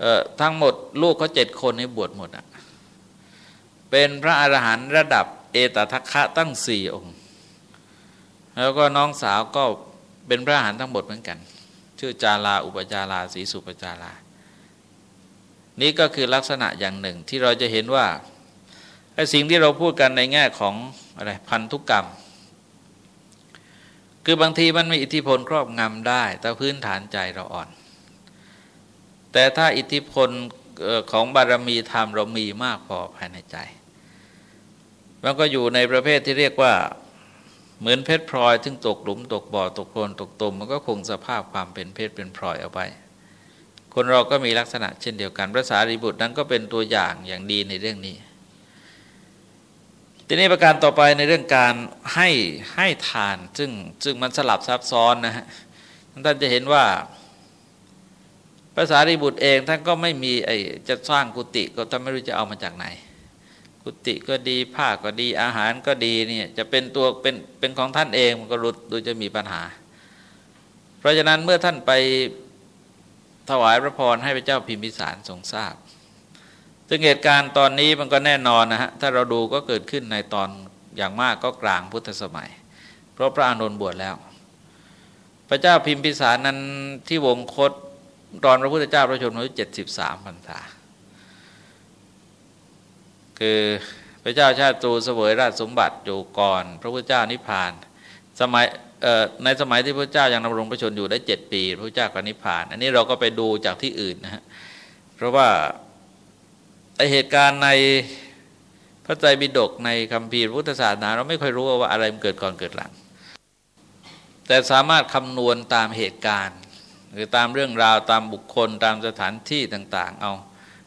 A: เอ่อทั้งหมดลูกเขาเจ็ดคนให้บวชหมดอะเป็นพระอรหันต์ระดับเอตทัคคะตั้งสี่องค์ แล้วก็น้องสาวก็เป็นพระอรหันต์ทั้งหมดเหมือนกัน ชื่อจาราอุปจาราสีสุปจารา นี่ก็คือลักษณะอย่างหนึ่งที่เราจะเห็นว่าไอ้สิ่งที่เราพูดกันในแง่ของอะไรพันธุกกรรม คือบางทีมันมีอิทธิพลครอบงำได้ แต่พื้นฐานใจเราอ่อน แต่ถ้าอิทธิพลของบารมีธรรมเรามีมากพอภายในใจ มันก็อยู่ในประเภทที่เรียกว่าเหมือนเพชรพลอยซึ่งตกหลุมตกบ่อตกโคลนตกตุ่มมันก็คงสภาพความเป็นเพชรเป็นพลอยเอาไป คนเราก็มีลักษณะเช่นเดียวกันพระสารีบุตรนั้นก็เป็นตัวอย่างอย่างดีในเรื่องนี้ ทีนี้ประการต่อไปในเรื่องการให้ให้ทาน ซึ่งซึ่งมันสลับซับซ้อนนะฮะท่านจะเห็นว่าภาษาริบุตรเองท่านก็ไม่มีไอจะสร้างกุฏิก็ท่านไม่รู้จะเอามาจากไหน กุฏิก็ดีผ้าก็ดีอาหารก็ดีเนี่ยจะเป็นตัวเป็นเป็นของท่านเองมันก็รุดดูจะมีปัญหา เพราะฉะนั้นเมื่อท่านไปถวายพระพรให้พระเจ้าพิมพิสารทรงทราบ ซึ่งเหตุการณ์ตอนนี้มันก็แน่นอนนะฮะถ้าเราดูก็เกิดขึ้นในตอนอย่างมากก็กลางพุทธสมัย เพราะพระอานนท์บวชแล้ว พระเจ้าพิมพิสารนั้นที่วงคตตอนพระพุทธเจ้าพระชนมายุเจ็ดสิบสามพรรษาคือพระเจ้าชาติตูเสวยราชสมบัติอยู่ก่อน พระพุทธเจ้านิพพานสมัยในสมัยที่พระเจ้ายังดำรงพระชนอยู่ได้เจ็ดปี พระเจ้าก็นิพพาน อันนี้เราก็ไปดูจากที่อื่นนะฮะเพราะว่า เหตุการณ์ในพระไตรปิฎกในคัมภีร์พุทธศาสนา เราไม่ค่อยรู้ว่าอะไรมันเกิดก่อนเกิดหลัง แต่สามารถคำนวณตามเหตุการณ์ หรือตามเรื่องราวตามบุคคลตามสถานที่ต่าง ๆ เอา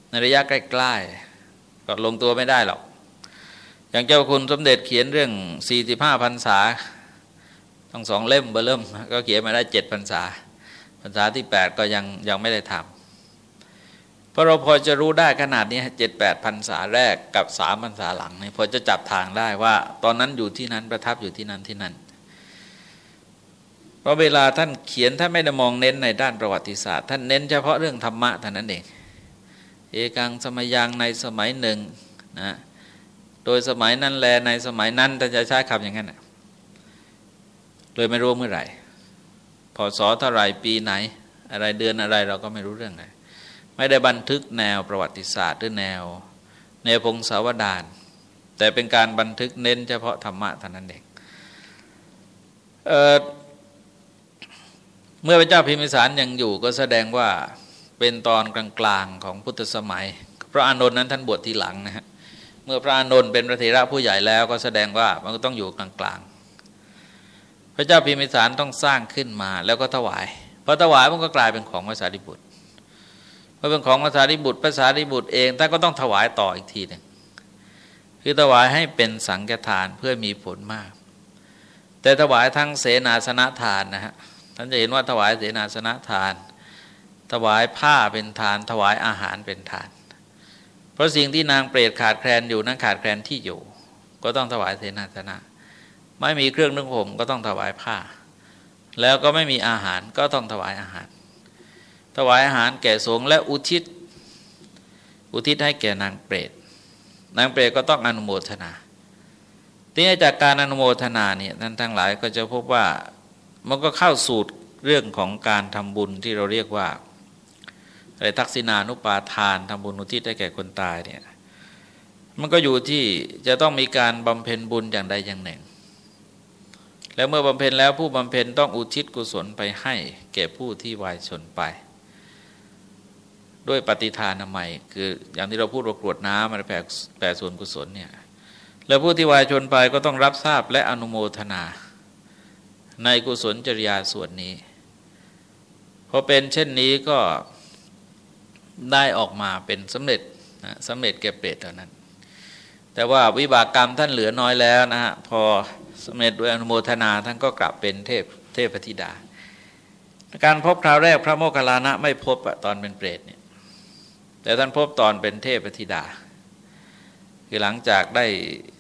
A: ในระยะใกล้ๆก็ลงตัวไม่ได้หรอก อย่างเจ้าคุณสมเด็จเขียนเรื่อง 45พรรษาทั้งสองเล่มเบอร์เริ่ม ก็เขียนมาได้เจ็ดพรรษาพรรษาที่ 8 ก็ยังยังไม่ได้ทำ พราะเราพอจะรู้ได้ขนาดนี้เจ็ดแปดพรรษาแรกกับสามพรรษาหลังเนี่ยพอจะจับทางได้ว่า ตอนนั้นอยู่ที่นั้นประทับอยู่ที่นั้นที่นั่นเพราะเวลาท่านเขียนท่านไม่ได้มองเน้นในด้านประวัติศาสตร์ ท่านเน้นเฉพาะเรื่องธรรมะเท่านั้นเองเอกังสมัยยังในสมัยหนึ่งนะโดยสมัยนั้นแลในสมัยนั้นท่านจะใช้คำอย่างนั้นเลยไม่รู้เมื่อไหร่พศเท่าไหร่ปีไหน อะไรเดือนอะไรเราก็ไม่รู้เรื่องเลย ไม่ได้บันทึกแนวประวัติศาสตร์หรือแนว แนวพงศาวดารแต่เป็นการบันทึกเน้นเฉพาะธรรมะเท่านั้นเองเเมื่อพระเจ้าพิมิสารยังอยู่ก็แสดงว่าเป็นตอนกลางๆของพุทธสมัย พระอานนท์นั้นท่านบวชทีหลังนะฮะเมื่อพระอานนท์เป็นพระเถระผู้ใหญ่แล้วก็แสดงว่ามันก็ต้องอยู่กลางๆ พระเจ้าพิมิสารต้องสร้างขึ้นมาแล้วก็ถวายพอถวายมันก็กลายเป็นของพระสารีบุตร พอเป็นของพระสารีบุตรพระสารีบุตรเองท่านก็ต้องถวายต่ออีกทีหนึ่งคือถวายให้เป็นสังฆทานเพื่อมีผลมาก แต่ถวายทั้งเสนาสนะทานนะฮะท่านจะเห็นว่าถวายเสนาสนะทาน ถวายผ้าเป็นทาน ถวายอาหารเป็นทาน เพราะสิ่งที่นางเปรตขาดแคลนอยู่นั้นขาดแคลนที่อยู่ ก็ต้องถวายเสนาสนะ ไม่มีเครื่องนึ่งผมก็ต้องถวายผ้า แล้วก็ไม่มีอาหารก็ต้องถวายอาหาร ถวายอาหารแก่สงฆ์และอุทิศ อุทิศให้แก่นางเปรต นางเปรตก็ต้องอนุโมทนาทีนี้จากการอนุโมทนาเนี่ยท่านทั้งหลายก็จะพบว่ามันก็เข้าสูตรเรื่องของการทำบุญที่เราเรียกว่าอะไรทักษิณานุปาทานทำบุญอุทิศให้แก่คนตายเนี่ยมันก็อยู่ที่จะต้องมีการบำเพ็ญบุญอย่างใดอย่างหนึ่ง แล้วเมื่อบำเพ็ญแล้วผู้บำเพ็ญต้องอุทิศกุศลไปให้ แก่ผู้ที่วายชนไป ด้วยปฏิทานใหม่คืออย่างที่เราพูดว่ากรวดน้ำมาแผ่แผ่ส่วนกุศลเนี่ยแล้วผู้ที่วายชนไปก็ต้องรับทราบและอนุโมทนา ในกุศลจริยาส่วนนี้พอเป็นเช่นนี้ก็ได้ออกมาเป็นสำเร็จนะสำเร็จแก่เปรตเท่านั้น แต่ว่าวิบากกรรมท่านเหลือน้อยแล้วนะฮะพอสำเร็จด้วยอนุโมทนาท่านก็กลับเป็นเทพเทพธิดา การพบคราวแรกพระโมคคัลลานะไม่พบตอนเป็นเปรตเนี่ย แต่ท่านพบตอนเป็นเทพธิดา คือหลังจากได้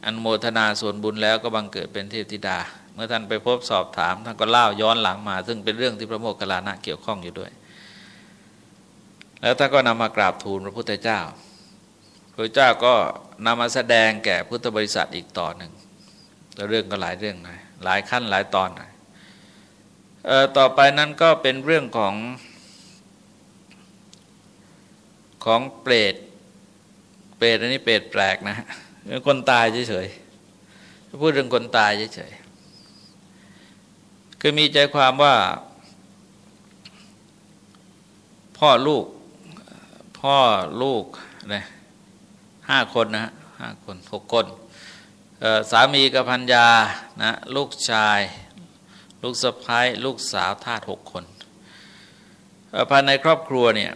A: อันโมทนาส่วนบุญแล้วก็บังเกิดเป็นเทพธิดา เมื่อท่านไปพบสอบถามท่านก็เล่าย้อนหลังมา ซึ่งเป็นเรื่องที่พระโมคคัลลานะเกี่ยวข้องอยู่ด้วย แล้วท่านก็นำมากราบทูลพระพุทธเจ้า พระเจ้าก็นำมาแสดงแก่พุทธบริษัทอีกต่อหนึ่งเรื่องก็หลายเรื่องหน่อยหลายขั้นหลายตอนหน่อยต่อไปนั้นก็เป็นเรื่องของ ของเปรต เปรตอันนี้เปรตแปลกนะคนตายเฉยๆพูดเรื่องคนตายเฉยๆคือมีใจความว่า พ่อลูก พ่อลูกนะห้าคนนะห้าคนหกคนสามีกับพัญญานะลูกชายลูกสะพ้ายลูกสาวทาสหกคนภายในครอบครัวเนี่ย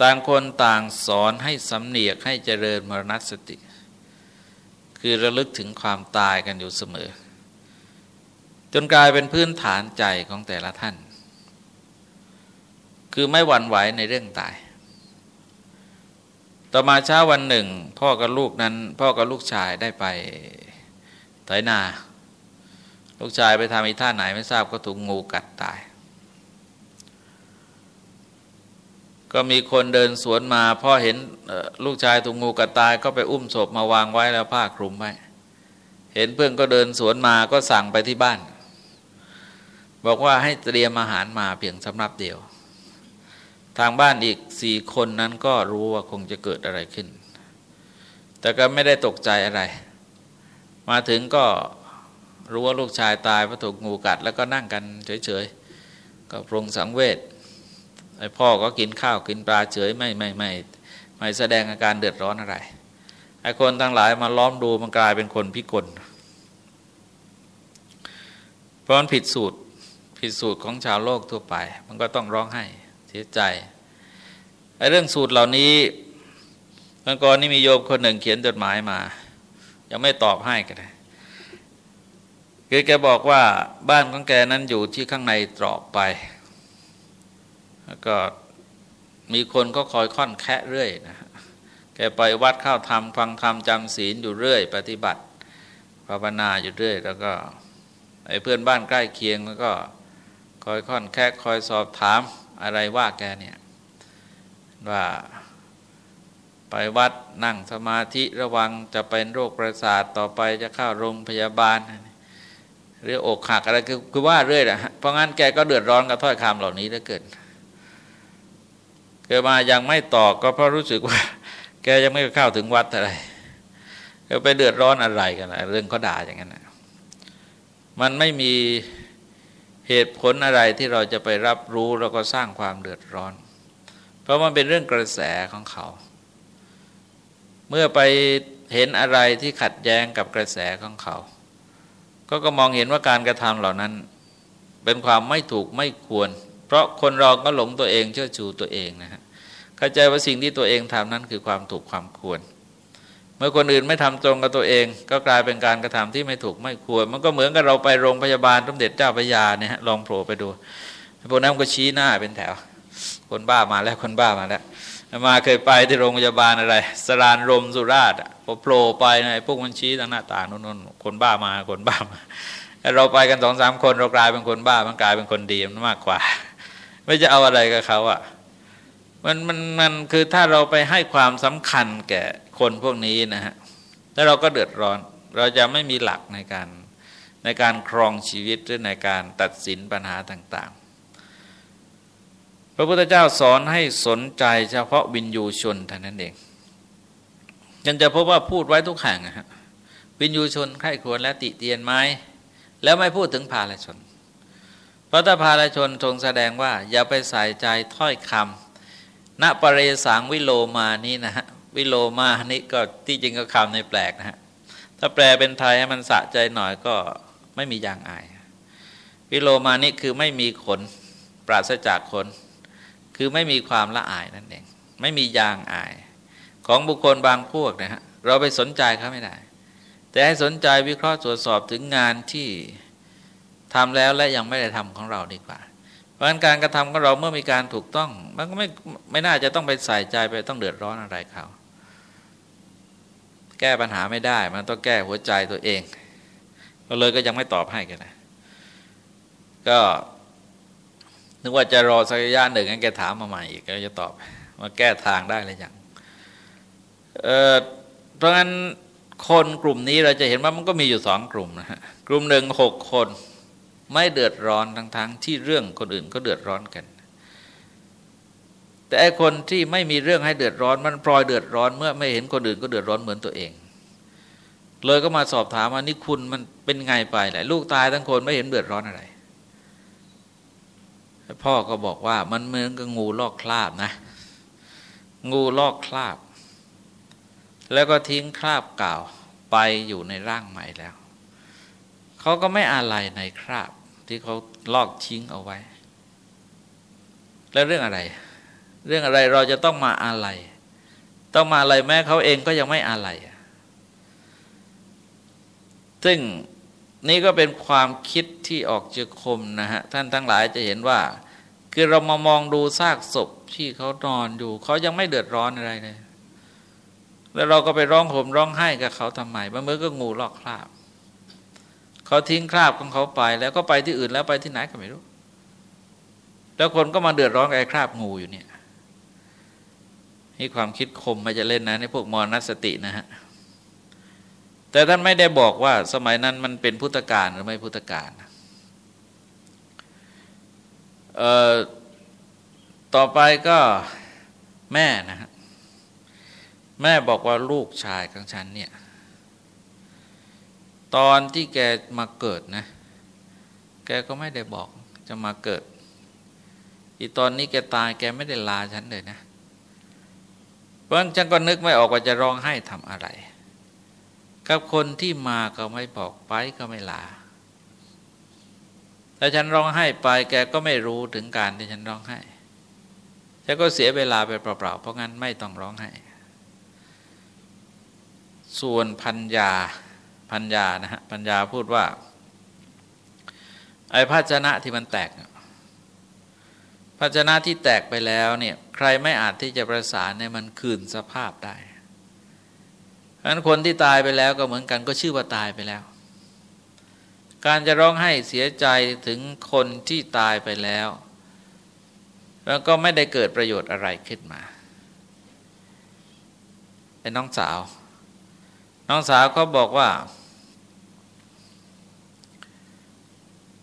A: ต่างคนต่างสอนให้สำเนียกให้เจริญมรณสติ คือระลึกถึงความตายกันอยู่เสมอ จนกลายเป็นพื้นฐานใจของแต่ละท่าน คือไม่หวั่นไหวในเรื่องตาย ต่อมาเช้าวันหนึ่ง พ่อกับลูกนั้น พ่อกับลูกชายได้ไปไถนา ลูกชายไปทำอีท่าไหนไม่ทราบก็ถูกงูกัดตาย ก็มีคนเดินสวนมาพ่อเห็นลูกชายถูกงูกัดตายก็ไปอุ้มศพมาวางไว้แล้วผ้าคลุมไว้เห็นเพื่อนก็เดินสวนมาก็สั่งไปที่บ้าน บอกว่าให้เตรียมอาหารมาเพียงสำหรับเดียว ทางบ้านอีกสี่คนนั้นก็รู้ว่าคงจะเกิดอะไรขึ้น แต่ก็ไม่ได้ตกใจอะไร มาถึงก็รู้ว่าลูกชายตายเพราะถูกงูกัด แล้วก็นั่งกันเฉยๆก็ปรงสังเวช ไอ้พ่อก็กินข้าวกินปลาเฉยไม่ไม่ไม่ไม่แสดงอาการเดือดร้อนอะไรไอ้คนทั้งหลายมาล้อมดูมันกลายเป็นคนพิกลเพราะมันผิดสูตรผิดสูตรของชาวโลกทั่วไป มันก็ต้องร้องไห้เสียใจไอ้เรื่องสูตรเหล่านี้เมื่อก่อนนี่มีโยมคนหนึ่งเขียนจดหมายมา ยังไม่ตอบให้กันเลยคือแกบอกว่าบ้านของแกนั้นอยู่ที่ข้างในตรอกไป แล้วก็มีคนก็คอยค่อนแคะเรื่อยนะแกไปวัดเข้าทำฟังธรรมจำศีลอยู่เรื่อย ปฏิบัติภาวนาอยู่เรื่อย แล้วก็ไอ้เพื่อนบ้านใกล้เคียงแล้วก็คอยค่อนแคะคอยสอบถามอะไรว่าแกเนี่ยว่าไปวัดนั่งสมาธิระวังจะเป็นโรคประสาทต่อไปจะเข้าโรงพยาบาลหรืออกหักอะไรคือคือว่าเรื่อยนะเพราะงั้นแกก็เดือดร้อนกับถ้อยคำเหล่านี้เหลือเกิน เกิดมายังไม่ตอบก็เพราะรู้สึกว่า แกยังไม่เข้าถึงวัดอะไรก็ไปเดือดร้อนอะไรกันเรื่องเขาด่าอย่างนั้นมันไม่มีเหตุผลอะไรที่เราจะไปรับรู้แล้วก็สร้างความเดือดร้อน เพราะมันเป็นเรื่องกระแสของเขา เมื่อไปเห็นอะไรที่ขัดแย้งกับกระแสของเขา ก็ก็มองเห็นว่าการกระทำเหล่านั้น เป็นความไม่ถูกไม่ควร เพราะคนเราก็หลงตัวเองเชื่อชูตัวเองนะฮะเข้าใจว่าสิ่งที่ตัวเองทำนั้นคือความถูกความควร เมื่อคนอื่นไม่ทำตรงกับตัวเอง ก็กลายเป็นการกระทำที่ไม่ถูกไม่ควร มันก็เหมือนกับเราไปโรงพยาบาลสมเด็จเจ้าพระยาเนี่ยลองโผล่ไปดูพวกนั้นก็ชี้หน้าเป็นแถว คนบ้ามาแล้วคนบ้ามาแล้วมาเคยไปที่โรงพยาบาลอะไร สรานรมสุราษฎร์พอโผล่ไปในพวกมันชี้ทางหน้าต่างนู่นคนบ้ามาคนบ้ามาเราไปกันสองสามคนเรากลายเป็นคนบ้ามันกลายเป็นคนดีมันมากกว่า ไม่จะเอาอะไรกับเขาอะมันมันมันคือถ้าเราไปให้ความสำคัญแก่คนพวกนี้นะฮะแล้วเราก็เดือดร้อน เราจะไม่มีหลักในการในการครองชีวิตหรือในการตัดสินปัญหาต่าง ๆ พระพุทธเจ้าสอนให้สนใจเฉพาะวินยูชนเท่านั้นเองยังจะพบว่าพูดไว้ทุกแห่งนะฮะวินยูชนใครควรและติเตียนไหมแล้วไม่พูดถึงภาลชน พระถ้าภาลชนทรงแสดงว่า อย่าไปใส่ใจถ้อยคำณปเรสังวิโลมานี้นะฮะวิโลมานี่ก็ที่จริงก็คำในแปลกนะฮะถ้าแปลเป็นไทยให้มันสะใจหน่อยก็ไม่มียางอาย วิโลมานี่คือไม่มีขนปราศจากขนคือไม่มีความละอายนั่นเองไม่มียางอาย ของบุคคลบางพวกนะฮะเราไปสนใจเขาไม่ได้ แต่ให้สนใจวิเคราะห์ตรวจสอบถึงงานที่ ทำแล้วและยังไม่ได้ทำของเราดีกว่า เพราะการกระทำของเราเมื่อมีการถูกต้อง มันก็ไม่ไม่น่าจะต้องไปใส่ใจไปต้องเดือดร้อนอะไรเขา แก้ปัญหาไม่ได้ มันต้องแก้หัวใจตัวเอง ก็เลยก็ยังไม่ตอบให้กันนะก็นึกว่าจะรอสักระยะหนึ่งงั้นแกถามมาใหม่อีกก็จะตอบมาแก้ทางได้เลยอย่างเเพราะงั้นคนกลุ่มนี้เราจะเห็นว่ามันก็มีอยู่สองกลุ่มนะฮะกลุ่มหนึ่งหกคน ไม่เดือดร้อนทั้งทั้งที่เรื่องคนอื่นก็เดือดร้อนกัน แต่ไอคนที่ไม่มีเรื่องให้เดือดร้อน มันปล่อยเดือดร้อนเมื่อไม่เห็นคนอื่นก็เดือดร้อนเหมือนตัวเอง เลยก็มาสอบถามว่านี่คุณมันเป็นไงไปแหละลูกตายทั้งคนไม่เห็นเดือดร้อนอะไร พ่อก็บอกว่ามันเหมือนกับงูลอกคราบนะ งูลอกคราบ แล้วก็ทิ้งคราบเก่าไปอยู่ในร่างใหม่แล้ว เขาก็ไม่อาลัยในคราบที่เขาลอกทิ้งเอาไว้ แล้วเรื่องอะไร เรื่องอะไรเราจะต้องมาอาลัยต้องมาอะไรแม้เขาเองก็ยังไม่อาลัยซึ่งนี่ก็เป็นความคิดที่ออกจะคมนะฮะ ท่านทั้งหลายจะเห็นว่า คือเรามามองดูซากศพที่เขานอนอยู่ เขายังไม่เดือดร้อนอะไรเลย แล้วเราก็ไปร้องห่มร้องไห้กับเขาทำไมบางเมื่อก็งูลอกคราบ เขาทิ้งคราบของเขาไป แล้วก็ไปที่อื่นแล้วไปที่ไหนก็ไม่รู้ แล้วคนก็มาเดือดร้อนกับไอ้คราบงูอยู่เนี่ยนี่ความคิดคมมาจะเล่นนะในพวกมรณสตินะฮะแต่ท่านไม่ได้บอกว่าสมัยนั้นมันเป็นพุทธกาลหรือไม่พุทธกาลต่อไปก็แม่นะฮะแม่บอกว่าลูกชายของฉันเนี่ย ตอนที่แกมาเกิดนะ แกก็ไม่ได้บอกจะมาเกิด อีตอนนี้แกตายแกไม่ได้ลาฉันเลยนะ เพราะฉะนั้นฉันก็นึกไม่ออกว่าจะร้องไห้ทำอะไร กับคนที่มาก็ไม่บอกไปก็ไม่ลาแต่ฉันร้องไห้ไป แกก็ไม่รู้ถึงการที่ฉันร้องไห้ฉันก็เสียเวลาไปเปล่าๆ เพราะงั้นไม่ต้องร้องไห้ ส่วนพัญญา พัญญานะฮะพัญญาพูดว่า ไอ้ภาชนะที่มันแตกภาชนะที่แตกไปแล้วเนี่ยใครไม่อาจที่จะประสานเนี่ยมันคืนสภาพได้เพราะนั้นคนที่ตายไปแล้วก็เหมือนกันก็ชื่อว่าตายไปแล้ว การจะร้องไห้เสียใจถึงคนที่ตายไปแล้ว แล้วก็ไม่ได้เกิดประโยชน์อะไรขึ้นมาไอ้น้องสาว น้องสาวก็บอกว่า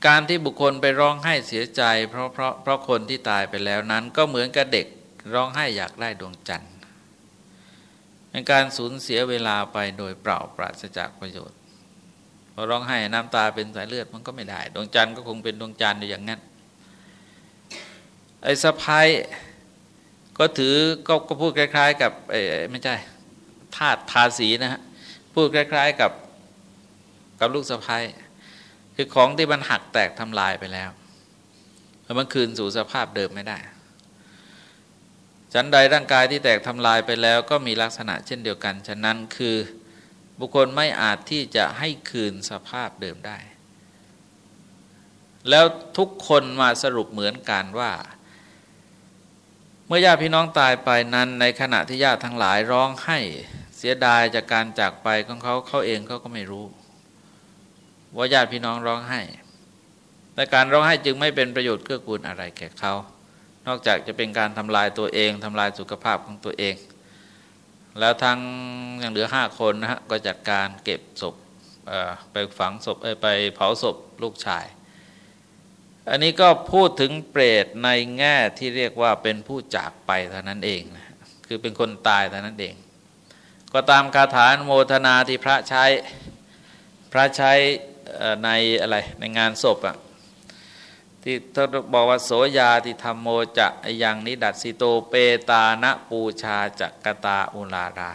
A: การที่บุคคลไปร้องไห้เสียใจ เพราะเพราะเพราะคนที่ตายไปแล้วนั้นก็เหมือนกับเด็กร้องไห้อยากได้ดวงจันทร์เป็นการสูญเสียเวลาไปโดยเปล่าปราศจากประโยชน์พอร้องไห้น้ำตาเป็นสายเลือดมันก็ไม่ได้ ดวงจันทร์ก็คงเป็นดวงจันทร์อย่างนั้นไอ้สะพายก็ถือก็ก็พูดคล้าย ๆ กับไม่ใช่ธาตุทาสีนะฮะ พูดคล้าย ๆกับกับลูกสะพ้ายคือของที่มันหักแตกทำลายไปแล้วแล้วมันคืนสู่สภาพเดิมไม่ได้ฉันใดร่างกายที่แตกทำลายไปแล้ว ก็มีลักษณะเช่นเดียวกัน ฉะนั้นคือบุคคลไม่อาจที่จะให้คืนสภาพเดิมได้ แล้วทุกคนมาสรุปเหมือนกันว่า เมื่อญาติพี่น้องตายไปนั้นในขณะที่ญาติทั้งหลายร้องให้ สียดายจากการจากไปของเขาเขาเองเขาก็ไม่รู้ ว่าญาติพี่น้องร้องไห้แต่การร้องไห้จึงไม่เป็นประโยชน์เกื้อกูลอะไรแก่เขา นอกจากจะเป็นการทำลายตัวเองทำลายสุขภาพของตัวเอง แล้วทั้งยังเหลือห้าคนนะฮะก็จัดการเก็บศพไปฝังศพไปเผาศพลูกชาย อันนี้ก็พูดถึงเปรตในแง่ที่เรียกว่าเป็นผู้จากไปเท่านั้นเองนะคือเป็นคนตายเท่านั้นเอง ก็ตามคาถาโมทนาที่พระใช้พระใช้ในอะไรในงานศพอะที่ท่านบอกว่าโสยาติธรรมโมจะยังนิดัตสิโตเปตานะปูชาจักตาอุลารา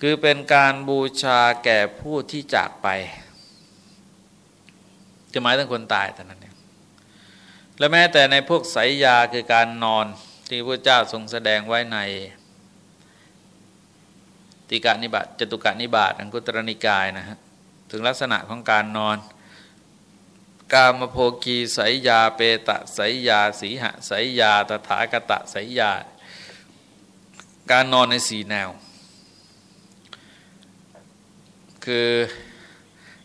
A: คือเป็นการบูชาแก่ผู้ที่จากไป จะหมายถึงคนตายแต่นั้นเองและแม้แต่ในพวกสายยาคือการนอนที่พระเจ้าทรงแสดงไว้ใน ติกานิบาตจตุกานิบาตอังคุตรนิกายนะฮะถึงลักษณะของการนอน กามโภกีสายยาเปตะสายยา สีหะสายยาตถากตะสายยา การนอนในสีแนว คือ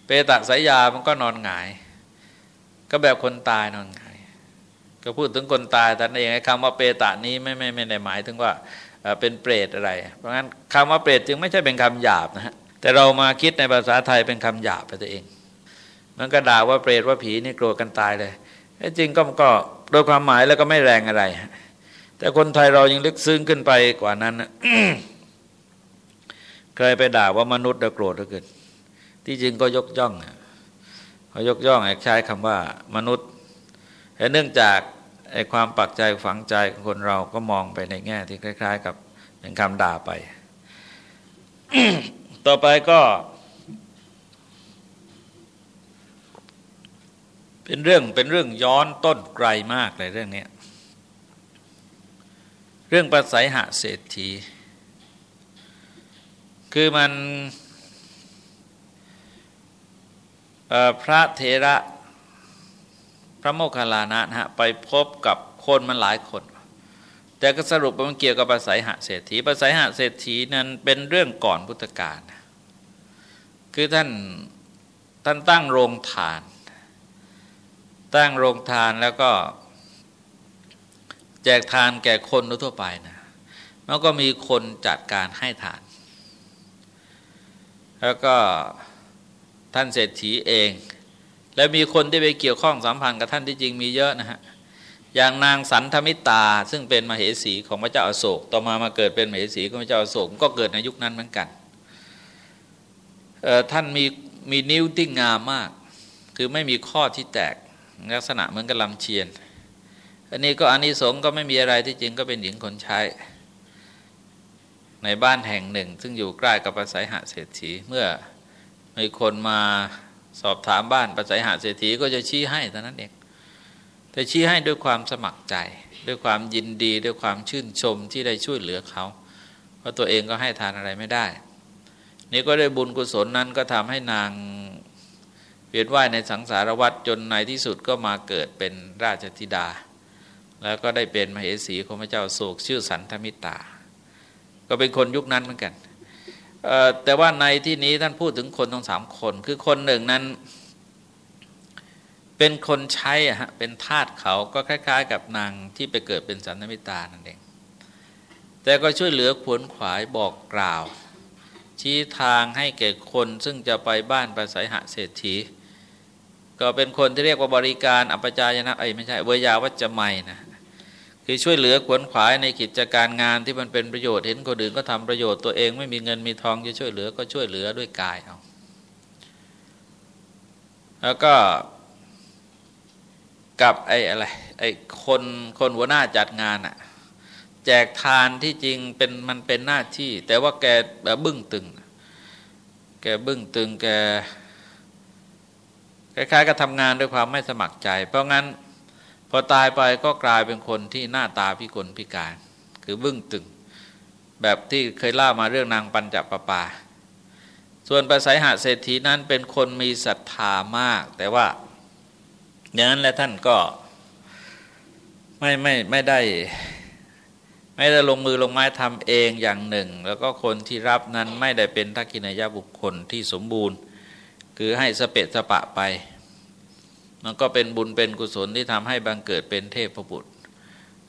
A: เปตะสายยามันก็นอนหงาย ก็แบบคนตายนอนหงาย ก็พูดถึงคนตายแต่เองไอ้คำว่าเปตะนี้ไม่ไม่ไม่ได้หมายถึงว่า เป็นเปรตอะไร เพราะงั้นคำว่าเปรตจึงไม่ใช่เป็นคำหยาบนะฮะแต่เรามาคิดในภาษาไทยเป็นคำหยาบไปตัวเองมันก็ด่าว่าเปรตว่าผีนี่โกรธกันตายเลยจริงก็ก็โดยความหมายแล้วก็ไม่แรงอะไร แต่คนไทยเรายังลึกซึ้งขึ้นไปกว่านั้นเคยไปด่าว่ามนุษย์โกรธเหลือเกินที่จริงก็ยกย่องเขายกย่องใช้คำว่ามนุษย์เนื่องจาก ไอ้ความปักใจฝังใจของคนเราก็มองไปในแง่ที่คล้าย ๆ กับเป็นคำด่าไป ต่อไปก็ เป็นเรื่องเป็นเรื่องย้อนต้นไกลมากเลยเรื่องนี้เรื่องปัสสัยหะเศรษฐี คือมันพระเทระ พระโมคคัลลานะฮะไปพบกับคนมันหลายคน แต่ก็สรุปมันเกี่ยวกับปัสสัยหะเศรษฐีปัสสัยหะเศรษฐีนั้นเป็นเรื่องก่อนพุทธกาลคือท่านท่านตั้งโรงทาน ตั้งโรงทานแล้วก็ แจกทานแก่คนทั่วไปนะแล้วก็มีคนจัดการให้ทาน แล้วก็ท่านเศรษฐีเอง แล้วมีคนที่ไปเกี่ยวข้องสัมพันธ์กับท่านที่จริงมีเยอะนะฮะอย่างนางสันธมิตา ซึ่งเป็นมเหสีของพระเจ้าอาโศก ต่อมามาเกิดเป็นมเหสีของพระเจ้าอาโศกก็เกิดในยุคนั้นเหมือนกันท่านมีมีนิ้วที่งามมาก คือไม่มีข้อที่แตกลักษณะเหมือนกับลำเชียน อันนี้ก็อานิสงส์ก็ไม่มีอะไรที่จริงก็เป็นหญิงคนใช้ ในบ้านแห่งหนึ่ง ซึ่งอยู่ใกล้กับปราศัยหาเศรษฐีเมื่อมีคนมา สอบถามบ้านปราศัยหาเศรษฐีก็จะชี้ให้เท่านั้นเองแต่ชี้ให้ด้วยความสมัครใจ ด้วยความยินดีด้วยความชื่นชมที่ได้ช่วยเหลือเขา เพราะตัวเองก็ให้ทานอะไรไม่ได้ นี่ก็ได้บุญกุศลนั้นก็ทำให้นางเวียนว่ายในสังสารวัฏจนในที่สุดก็มาเกิดเป็นราชธิดา แล้วก็ได้เป็นมเหสีของพระเจ้าโศกชื่อสันธมิตา ก็เป็นคนยุคนั้นเหมือนกัน แต่ว่าในที่นี้ท่านพูดถึงคนทั้งสามคน คือคนหนึ่งนั้น เป็นคนใช้อะฮะเป็นทาสเขาก็คล้าย ๆ กับนางที่ไปเกิดเป็นสันธมิตานั่นเอง แต่ก็ช่วยเหลือขวนขวายบอกกล่าว ชี้ทางให้แก่คนซึ่งจะไปบ้านประสัยหะเศรษฐีก็เป็นคนที่เรียกว่าบริการอัปจายนะไอ้ไม่ใช่เวยาวัจจะไม่นะ คือช่วยเหลือขวนขวายในกิจการงานที่มันเป็นประโยชน์เห็นคนอื่นก็ทำประโยชน์ตัวเองไม่มีเงินมีทองจะช่วยเหลือก็ช่วยเหลือด้วยกายเอาแล้วก็กับไอ้อะไรไอ้คนคนหัวหน้าจัดงานอะแจกทานที่จริงเป็นมันเป็นหน้าที่ แต่ว่าแกแบบบึ้งตึง แกบึ้งตึงแกคล้ายๆกับทำงานด้วยความไม่สมัครใจ เพราะงั้น พอตายไปก็กลายเป็นคนที่หน้าตาพิกลพิการ คือบึ้งตึง แบบที่เคยเล่ามาเรื่องนางปัญจปปา ส่วนประสัยหาเศรษฐีนั้นเป็นคนมีศรัทธามาก แต่ว่าอย่างนั้นและท่านก็ไม่ไม่ไม่ได้ไม่ได้ลงมือลงไม้ทำเองอย่างหนึ่ง แล้วก็คนที่รับนั้นไม่ได้เป็นทักษิณาบุคคลที่สมบูรณ์ คือให้สเปะสปะไป มันก็เป็นบุญเป็นกุศลที่ทำให้บังเกิดเป็นเทพบุตร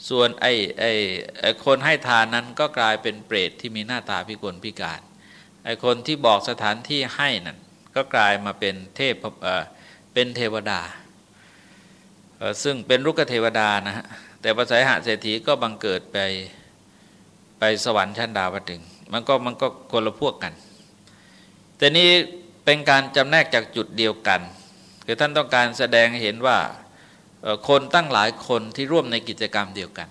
A: ส่วนไอ้ไอ้ไอ้คนให้ทานนั้นก็กลายเป็นเปรตที่มีหน้าตาพิกลพิการไอ้คนที่บอกสถานที่ให้นั่นก็กลายมาเป็นเทพเออเป็นเทวดา ซึ่งเป็นรุกเทวดานะฮะแต่ภาษาหะเศรษฐีก็บังเกิดไปไปสวรรค์ชั้นดาวดึงมันก็มันก็คนละพวกกัน แต่นี้เป็นการจำแนกจากจุดเดียวกัน คือท่านต้องการแสดงเห็นว่าคนตั้งหลายคนที่ร่วมในกิจกรรมเดียวกัน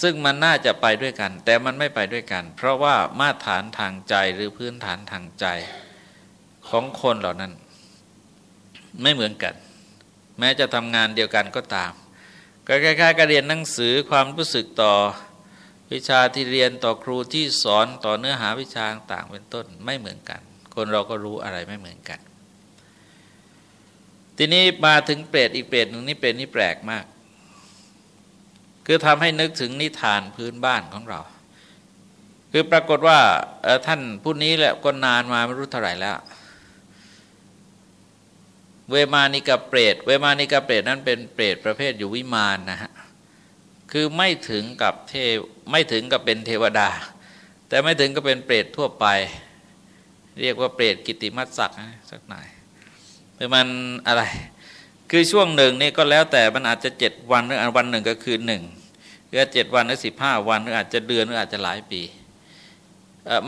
A: ซึ่งมันน่าจะไปด้วยกัน แต่มันไม่ไปด้วยกัน เพราะว่ามาตรฐานทางใจหรือพื้นฐานทางใจของคนเหล่านั้น ไม่เหมือนกัน แม้จะทำงานเดียวกันก็ตามก็คล้ายๆกับเรียนหนังสือความรู้สึกต่อวิชาที่เรียนต่อครูที่สอนต่อเนื้อหาวิชาต่างเป็นต้นไม่เหมือนกัน คนเราก็รู้อะไรไม่เหมือนกัน ทีนี้มาถึงเปรตอีกเปรตหนึ่งนี่เป็นนี่แปลกมาก คือทำให้นึกถึงนิทานพื้นบ้านของเรา คือปรากฏว่าท่านผู้นี้แหละก็นานมาไม่รู้เท่าไหร่แล้ว เวมานิกาเปรต เวมานิกาเปรตนั้นเป็นเปรตประเภทอยู่วิมานนะฮะ คือไม่ถึงกับเทไม่ถึงกับเป็นเทวดา แต่ไม่ถึงก็เป็นเปรตทั่วไป เรียกว่าเปรตกิติมัสสักสักหน่อย แต่มันอะไร คือช่วงหนึ่งนี่ก็แล้วแต่มันอาจจะเจ็ดวันหรือวันหนึ่งก็คือหนึ่งหรือเจ็ดวันหรือสิบห้าวันหรืออาจจะเดือนหรืออาจจะหลายปี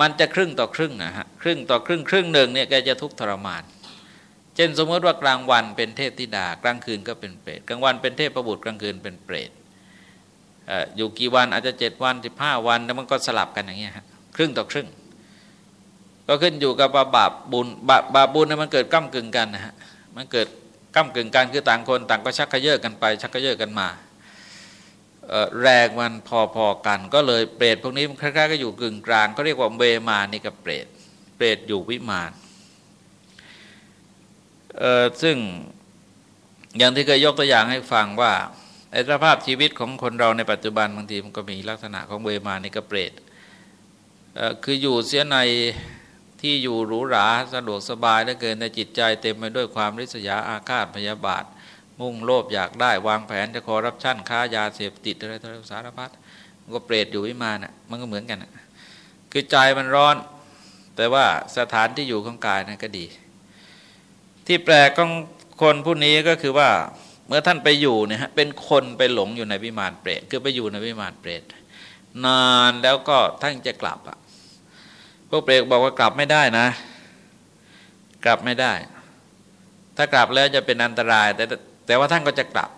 A: มันจะครึ่งต่อครึ่งนะฮะครึ่งต่อครึ่งครึ่งหนึ่งเนี่ยแกจะทุกข์ทรมาน เช่นสมมติว่ากลางวันเป็นเทพธิดากลางคืนก็เป็นเปรตกลางวันเป็นเทพประบุตรกลางคืนเป็นเปรตอยู่กี่วันอาจจะเจ็ดวันสิบห้าวันแล้วมันก็สลับกันอย่างเงี้ยฮะครึ่งต่อครึ่ง ก็ขึ้นอยู่กับบาปบุญบาบาปบุญเนี่ยมันเกิดก้ากึ่งกันนะฮะ มันเกิดก้ากึ่งกันคือต่างคนต่างก็ชักกระเยาะกันไป ชักกระเยาะกันมาแรงมันพอๆกัน ก็เลยเปรตพวกนี้คล้ายๆก็อยู่กึ่งกลาง ก็เรียกว่าเวมานี่กับเปรตเปรตอยู่วิมานซึ่งอย่างที่เคยยกตัวอย่างให้ฟังว่าอ้สภาพชีวิตของคนเราในปัจจุบันบางทีมันก็มีลักษณะของเวมานิกเปรตคืออยู่เสียใน ที่อยู่หรูหราสะดวกสบายเหลือเกินในจิตใจเต็มไปด้วยความริษยาอาฆาตพยาบาท มุ่งโลภอยากได้วางแผนจะขอรับชั่นค้ายาเสพติดอะไรต่างสารพัดมันก็เปรตอยู่วิมานอะมันก็เหมือนกันคือใจมันร้อน แต่ว่าสถานที่อยู่ของกายนั้นก็ดี ที่แปลกของคนผู้นี้ก็คือว่าเมื่อท่านไปอยู่เนี่ยฮะเป็นคนไปหลงอยู่ในวิมานเปรตคือไปอยู่ในวิมานเปรตนานแล้วก็ท่านจะกลับอะ พวกเปรตบอกว่ากลับไม่ได้นะ กลับไม่ได้ ถ้ากลับแล้วจะเป็นอันตราย แต่แต่ว่าท่านก็จะกลับ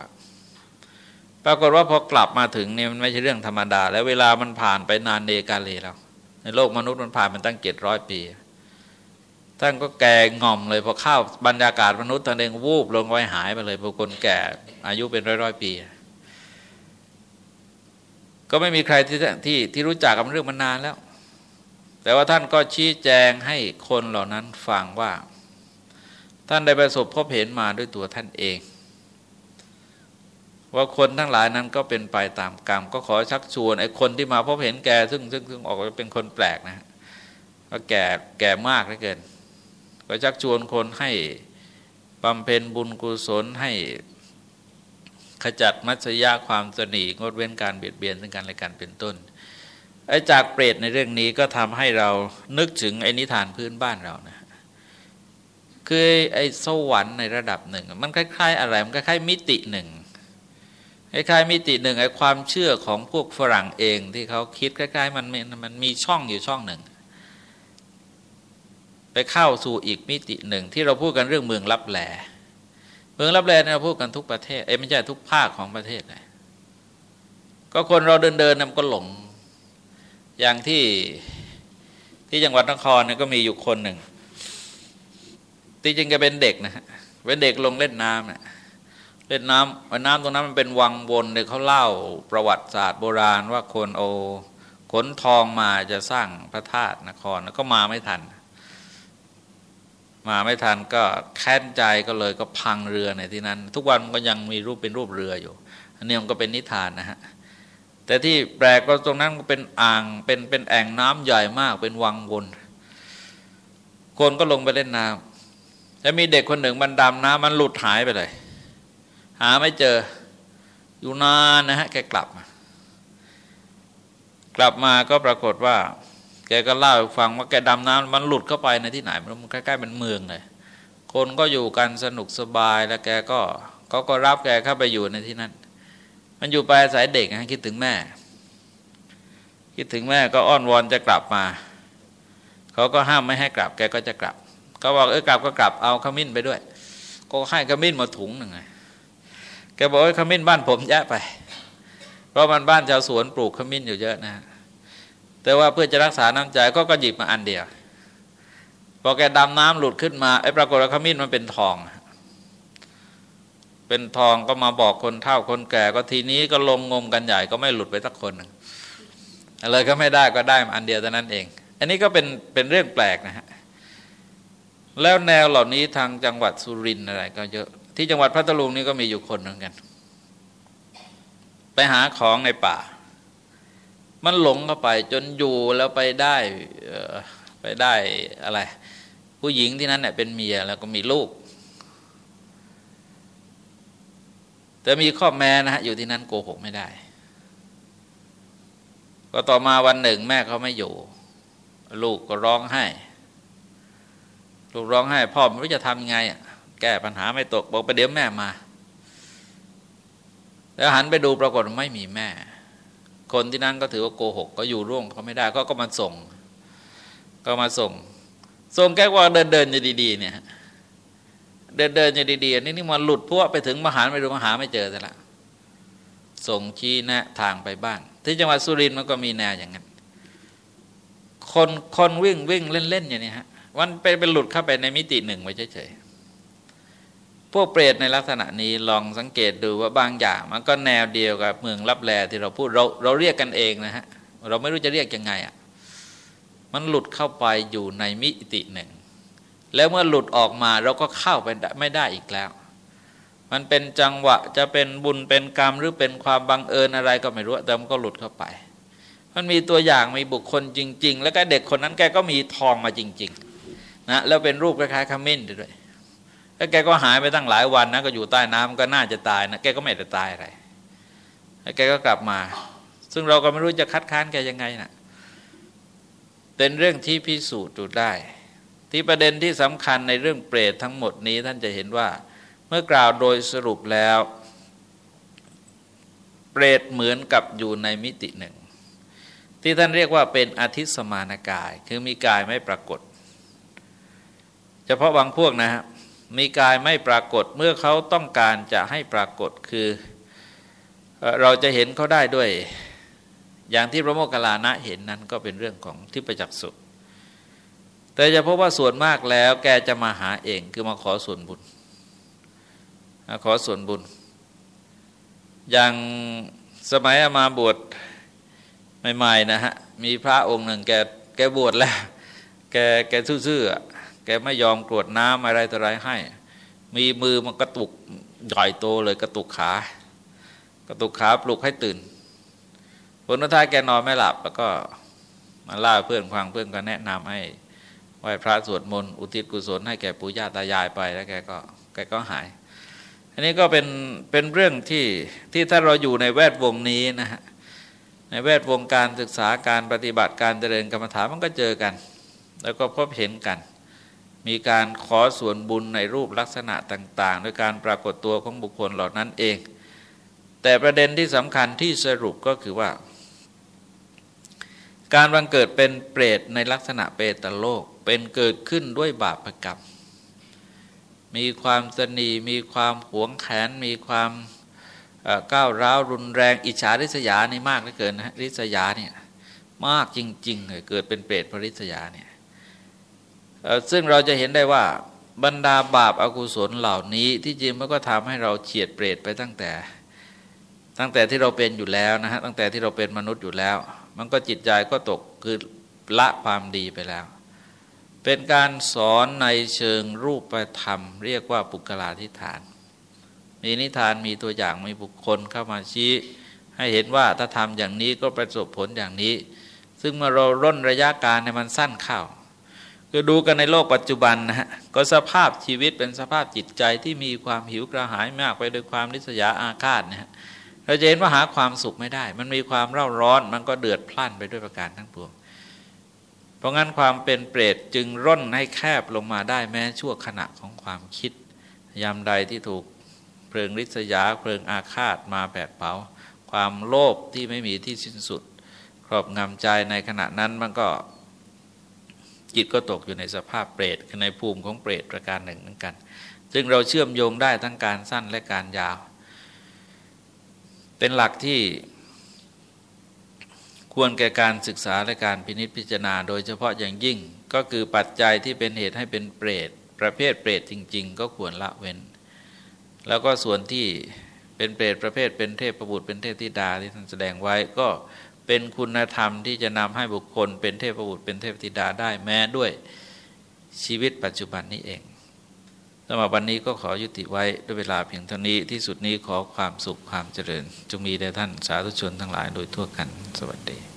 A: ปรากฏว่าพอกลับมาถึงเนี่ยมันไม่ใช่เรื่องธรรมดา แล้วเวลามันผ่านไปนานเนกาเลแล้วในโลกมนุษย์มันผ่านมันตั้งเจ็ดร้อยปีท่านก็แก่งอมเลยพอเข้าบรรยากาศมนุษย์ท่านเองวูบลงไว้หายไปเลยพอคนแก่อายุเป็นร้อยร้อยปี ก็ไม่มีใครที่ที่ที่รู้จักกับเรื่องมันนานแล้ว แต่ว่าท่านก็ชี้แจงให้คนเหล่านั้นฟังว่า ท่านได้ประสบพบเห็นมาด้วยตัวท่านเอง ว่าคนทั้งหลายนั้นก็เป็นไปตามกรรม ก็ขอชักชวนไอ้คนที่มาพบเห็นแกซึ่งซึ่งซึ่งออกมาเป็นคนแปลกนะก็แก่แก่มากเหลือเกิน ก็ชักชวนคนให้บำเพ็ญบุญกุศลให้ขจัดมัจยะความสนีงดเว้นการเบียดเบียนซึ่งกันและกันเป็นต้น ไอ้จากเปรตในเรื่องนี้ก็ทำให้เรานึกถึงไอ้นิทานพื้นบ้านเรานะคือไอ้สวรรค์ในระดับหนึ่ง มันคล้าย ๆ อะไรมันคล้ายๆมิติหนึ่งคล้ายๆมิติหนึ่งไอ้ความเชื่อของพวกฝรั่งเองที่เขาคิดคล้ายๆมันมันมีช่องอยู่ช่องหนึ่ง ไปเข้าสู่อีกมิติหนึ่งที่เราพูดกันเรื่องเมืองลับแหลเมืองลับแลเนี่ยเราพูดกันทุกประเทศเอ้ไม่ใช่ทุกภาคของประเทศเลยก็คนเราเดินเดินมันก็หลง อย่างที่ที่จังหวัดนครเนี่ยก็มีอยู่คนหนึ่งที่จริงแกเป็นเด็กนะฮะเป็นเด็กลงเล่นน้ำเนี่ยเล่นน้ำน้ำตรงนั้นมันเป็นวังวนเนี่ยเขาเล่าประวัติศาสตร์โบราณว่าคนโอขนทองมาจะสร้างพระธาตุนครแล้วก็มาไม่ทัน มาไม่ทันก็แค้นใจก็เลยก็พังเรือในที่นั้น ทุกวันมันก็ยังมีรูปเป็นรูปเรืออยู่ อันนี้มันก็เป็นนิทานนะฮะ แต่ที่แปลกก็ตรงนั้นก็เป็นอ่างเป็นเป็นแอ่งน้ำใหญ่มากเป็นวังวนคนก็ลงไปเล่นน้ำแล้วมีเด็กคนหนึ่งมันดำน้ำมันหลุดหายไปเลย หาไม่เจออยู่นานนะฮะแกกลับมา กลับมาก็ปรากฏว่า แกก็เล่าฟังว่าแกดำน้ำมันหลุดเข้าไปในที่ไหนมันใกล้ๆเป็นเมืองเลยคนก็อยู่กันสนุกสบายแล้วแกก็เขาก็รับแกเข้าไปอยู่ในที่นั้น มันอยู่ไปอาศัยเด็กนะคิดถึงแม่ คิดถึงแม่ก็อ้อนวอนจะกลับมาเขาก็ห้ามไม่ให้กลับ แกก็จะกลับเขาบอกเออกลับก็กลับเอาขมิ้นไปด้วย ก็ให้ขมิ้นมาถุงหนึ่งไงแกบอกว่าขมิ้นบ้านผมแยะไป เพราะมันบ้านชาวสวนปลูกขมิ้นอยู่เยอะนะ แต่ว่าเพื่อจะรักษาน้ำใจก็ก็หยิบมาอันเดียวพอแกดำน้ำหลุดขึ้นมาไอ้ปรากฏว่าขมิ้นมันเป็นทอง เป็นทองก็มาบอกคนเฒ่าคนแก่ก็ทีนี้ก็ลงงมกันใหญ่ก็ไม่หลุดไปสักคนหนึ่งเลยก็ไม่ได้ก็ได้อันเดียวเท่านั้นเอง อันนี้ก็เป็นเป็นเรื่องแปลกนะฮะแล้วแนวเหล่านี้ทางจังหวัดสุรินทร์อะไร ก็เยอะที่จังหวัดพัทลุงนี่ก็มีอยู่คนเหมือนกัน ไปหาของในป่า มันหลงเข้าไปจนอยู่แล้วไปได้ไปได้อะไร ผู้หญิงที่นั้นเนี่ยเป็นเมียแล้วก็มีลูก แต่มีข้อแม้นะฮะอยู่ที่นั้นโกหกไม่ได้ ก็ต่อมาวันหนึ่งแม่เขาไม่อยู่ ลูกก็ร้องไห้ ลูกร้องไห้ พ่อไม่รู้จะทำยังไงแก้ปัญหาไม่ตกบอกไปเดี๋ยวแม่มา แล้วหันไปดูปรากฏไม่มีแม่ คนที่นั่นก็ถือว่าโกหก ก็อยู่ร่วมเขาไม่ได้ก็ก็มาส่ง ก็มาส่งส่งแก้ว่าเดินเดินจะดี ๆ เนี่ย เดินเดินจะดีๆนี่นี่มันหลุดพวกไปถึงมหาไม่รู้มหาไม่เจอแต่ละส่งชี้แนะทางไปบ้านที่จังหวัดสุรินทร์มันก็มีแนวอย่างนั้น คนคนวิ่งวิ่งเล่นๆอย่างนี้ฮะวันไปเป็นหลุดเข้าไปในมิติหนึ่งไว้เฉยๆพวกเปรตในลักษณะนี้ลองสังเกตดูว่าบางอย่าง มันก็แนวเดียวกับเมืองรับแลที่เราพูดเราเราเรียกกันเองนะฮะเราไม่รู้จะเรียกยังไงอะ่ะมันหลุดเข้าไปอยู่ในมิติหนึ่ง แล้วเมื่อหลุดออกมาเราก็เข้าไปไม่ได้อีกแล้ว มันเป็นจังหวะจะเป็นบุญเป็นกรรมหรือเป็นความบังเอิญอะไรก็ไม่รู้แต่มันก็หลุดเข้าไป มันมีตัวอย่างมีบุคคลจริง ๆ แล้วก็เด็กคนนั้นแกก็มีทองมาจริง ๆ นะแล้วเป็นรูปคล้ายๆขมิ้นด้วยแล้วแกก็หายไปตั้งหลายวันนะก็อยู่ใต้น้ำก็น่าจะตายนะแกก็ไม่ได้ตายอะไรแล้วแกก็กลับมา ซึ่งเราก็ไม่รู้จะคัดค้านแกยังไงนะเป็นเรื่องที่พิสูจน์ดูได้ ที่ประเด็นที่สำคัญในเรื่องเปรตทั้งหมดนี้ท่านจะเห็นว่า เมื่อกล่าวโดยสรุปแล้ว เปรตเหมือนกับอยู่ในมิติหนึ่ง ที่ท่านเรียกว่าเป็นอธิสมานกาย คือมีกายไม่ปรากฏ เฉพาะบางพวกนะฮะมีกายไม่ปรากฏเมื่อเขาต้องการจะให้ปรากฏคือเราจะเห็นเขาได้ด้วย อย่างที่พระโมคคัลลานะเห็นนั้นก็เป็นเรื่องของที่ประจักษ์สุ แต่จะพบว่าส่วนมากแล้ว แกจะมาหาเองคือมาขอส่วนบุญขอส่วนบุญ อย่างสมัยมาบวชใหม่ๆนะฮะมีพระองค์หนึ่งแกแกบวชแล้ว แกแกซื่อๆแกไม่ยอมกรวดน้ำอะไรต่ออะไรให้ มีมือมันกระตุกใหญ่โตเลยกระตุกขากระตุกขาปลุกให้ตื่นผลท้ายแกนอนไม่หลับ แล้วก็มาล่าเพื่อนฟังเพื่อนก็แนะนำให้ ไหว้พระสวดมนต์อุทิศกุศลให้แก่ปู่ย่าตายายไปแล้วแกก็แกก็หาย อันนี้ก็เป็นเป็นเรื่องที่ที่ถ้าเราอยู่ในแวดวงนี้นะฮะในแวดวงการศึกษาการปฏิบัติการเจริญกรรมฐานมันก็เจอกัน แล้วก็พบเห็นกัน มีการขอส่วนบุญในรูปลักษณะต่างๆ ด้วยการปรากฏตัวของบุคคลเหล่านั้นเอง แต่ประเด็นที่สำคัญที่สรุปก็คือว่า การบังเกิดเป็นเปรตในลักษณะเปรตโลก เป็นเกิดขึ้นด้วยบาปกรรม มีความสนีมีความหวงแขน มีความก้าวร้าวรุนแรงอิจฉาริษยานี่มากเหลือเกินนะริษยาเนี่ยมากจริงๆเลยเกิดเป็นเปรตพริษยาเนี่ยซึ่งเราจะเห็นได้ว่าบรรดาบาปอากุศลเหล่านี้ที่จริงมันก็ทำให้เราเฉียดเปรตไปตั้งแต่ ตั้งแต่ที่เราเป็นอยู่แล้วนะฮะตั้งแต่ที่เราเป็นมนุษย์อยู่แล้ว มันก็จิตใจก็ตกคือละความดีไปแล้ว เป็นการสอนในเชิงรูปธรรม เรียกว่าปุกลาธิฐาน มีนิทานมีตัวอย่างมีบุคคลเข้ามาชี้ ให้เห็นว่าถ้าทำอย่างนี้ก็ประสบผลอย่างนี้ ซึ่งเมื่อเราร่นระยะการในมันสั้นเข้าคือดูกันในโลกปัจจุบันนะฮะก็สภาพชีวิตเป็นสภาพจิตใจที่มีความหิวกระหายมากไปด้วยความริษยาอาฆาตนะฮะเราจะเห็นว่าหาความสุขไม่ได้ มันมีความเร่าร้อน มันก็เดือดพล่านไปด้วยประการทั้งปวง ราะงั้นความเป็นเปรตจึงร่นให้แคบลงมาได้แม้ชั่วขณะของความคิด ยามใดที่ถูกเพลิงริษยาเพลิงอาฆาตมาแผดเผา ความโลภที่ไม่มีที่สิ้นสุด ครอบงำใจในขณะนั้นมันก็จิตก็ตกอยู่ในสภาพเปรตในภูมิของเปรตประการหนึ่งเหมือนกัน ซึ่งเราเชื่อมโยงได้ทั้งการสั้นและการยาว เป็นหลักที่ ควรแก่การศึกษาและการพินิจพิจารณา โดยเฉพาะอย่างยิ่งก็คือปัจจัยที่เป็นเหตุให้เป็นเปรต ประเภทเปรตจริง ๆ ก็ควรละเว้น แล้วก็ส่วนที่เป็นเปรตประเภทเป็นเทพประบุตรเป็นเทพธิดาที่ท่านแสดงไว้ก็เป็นคุณธรรมที่จะนำให้บุคคล เป็นเทพประบุตรเป็นเทพธิดาได้แม้ด้วยชีวิตปัจจุบันนี้เอง สำหรับวันนี้ก็ขอยุติไว้ด้วยเวลาเพียงเท่านี้ที่สุดนี้ขอความสุขความเจริญ จงมีแด่ท่านสาธุชนทั้งหลายโดยทั่วกันสวัสดี